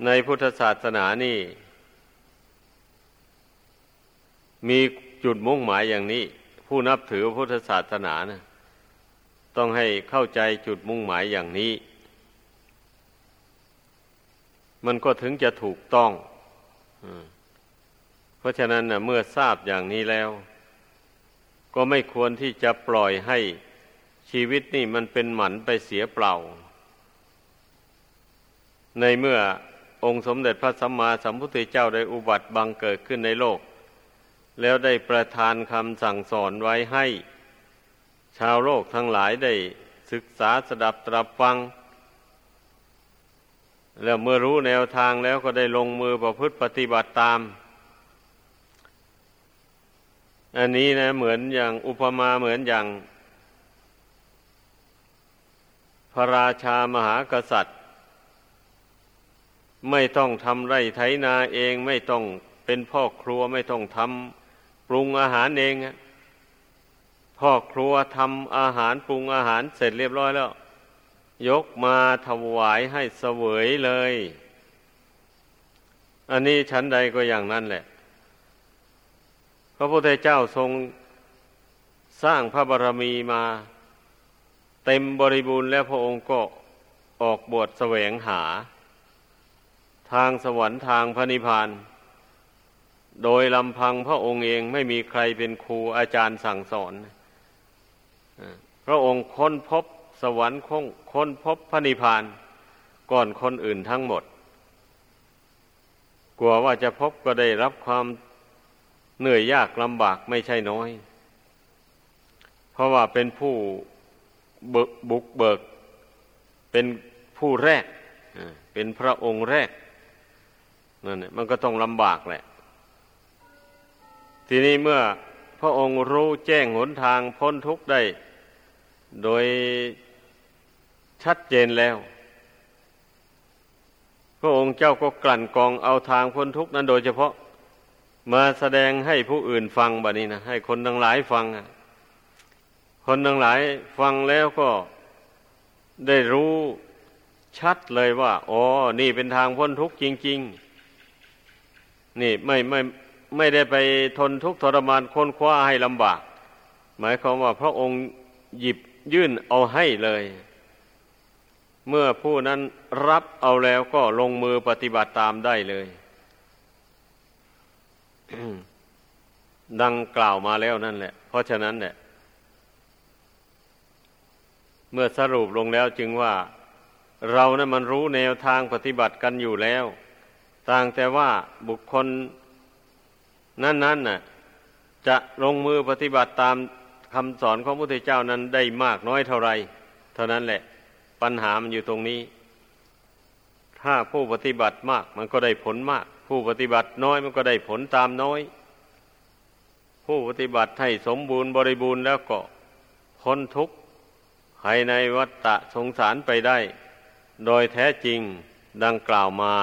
ในพุทธศาสนานี่ มีจุดมุ่งหมายอย่างนี้ ผู้นับถือพุทธศาสนานะต้องให้เข้าใจจุดมุ่งหมายอย่างนี้ มันก็ถึงจะถูกต้องเพราะฉะนั้นนะเมื่อทราบอย่างนี้แล้ว ก็ไม่ควรที่จะปล่อยให้ชีวิตนี่มันเป็นหมันไปเสียเปล่า ในเมื่อองค์สมเด็จพระสัมมาสัมพุทธเจ้าได้อุบัติบังเกิดขึ้นในโลก แล้วได้ประทานคำสั่งสอนไว้ให้ ชาวโลกทั้งหลายได้ศึกษาสดับตรับฟัง แล้วเมื่อรู้แนวทางแล้วก็ได้ลงมือประพฤติปฏิบัติตาม อันนี้นะ เหมือนอย่างอุปมาเหมือนอย่าง พระราชามหากษัตริย์ ไม่ต้องทำไร่ไถนาเองไม่ต้องเป็นพ่อครัวไม่ต้องทำปรุงอาหารเอง พ่อครัวทำอาหารปรุงอาหารเสร็จเรียบร้อยแล้ว ยกมาถวายให้เสวยเลย อันนี้ชั้นใดก็อย่างนั้นแหละ พระพุทธเจ้าทรงสร้างพระบารมีมา เต็มบริบูรณ์แล้วพระองค์ก็ออกบวชแสวงหา ทางสวรรค์ทางพระนิพพานโดยลำพังพระองค์เองไม่มีใครเป็นครูอาจารย์สั่งสอน พระองค์ค้นพบ สวรรค์ค้นค้นพบพระนิพพานก่อนคนอื่นทั้งหมด กลัวว่าจะพบก็ได้รับความเหนื่อยยากลำบากไม่ใช่น้อย เพราะว่าเป็นผู้บุกเบิก เป็นผู้แรก เป็นพระองค์แรกนั่นเนี่ยมันก็ต้องลำบากแหละ ทีนี้เมื่อพระองค์รู้แจ้งหนทางพ้นทุกข์ได้ โดย ชัดเจนแล้ว พระองค์เจ้าก็กลั่นกองเอาทางพ้นทุกข์นั้นโดยเฉพาะ มาแสดงให้ผู้อื่นฟังแบบนี้นะให้คนทั้งหลายฟังคนทั้งหลายฟังแล้วก็ได้รู้ชัดเลยว่าอ๋อนี่เป็นทางพ้นทุกข์จริง ๆ นี่ไม่ไม่ไม่ได้ไปทนทุกข์ทรมานค้นคว้าให้ลำบาก หมายความว่าพระองค์หยิบยื่นเอาให้เลย เมื่อผู้นั้นรับเอาแล้วก็ลงมือปฏิบัติตามได้เลย ดังกล่าวมาแล้วนั่นแหละ เพราะฉะนั้นเนี่ยเมื่อสรุปลงแล้วจึงว่า เรานะ่ะมันรู้แนวทางปฏิบัติกันอยู่แล้ว ต่างแต่ว่าบุคคลนั้นๆน่ะ จะลงมือปฏิบัติตามคำสอนของพระพุทธเจ้านั้นได้มากน้อยเท่าไร เท่านั้นแหละ ปัญหามันอยู่ตรงนี้ ถ้าผู้ปฏิบัติมาก มันก็ได้ผลมาก ผู้ปฏิบัติน้อยมันก็ได้ผลตามน้อย ผู้ปฏิบัติให้สมบูรณ์บริบูรณ์แล้วก็พ้นทุกข์ภายในวัฏฏะสงสารไปได้ โดยแท้จริงดังกล่าวมา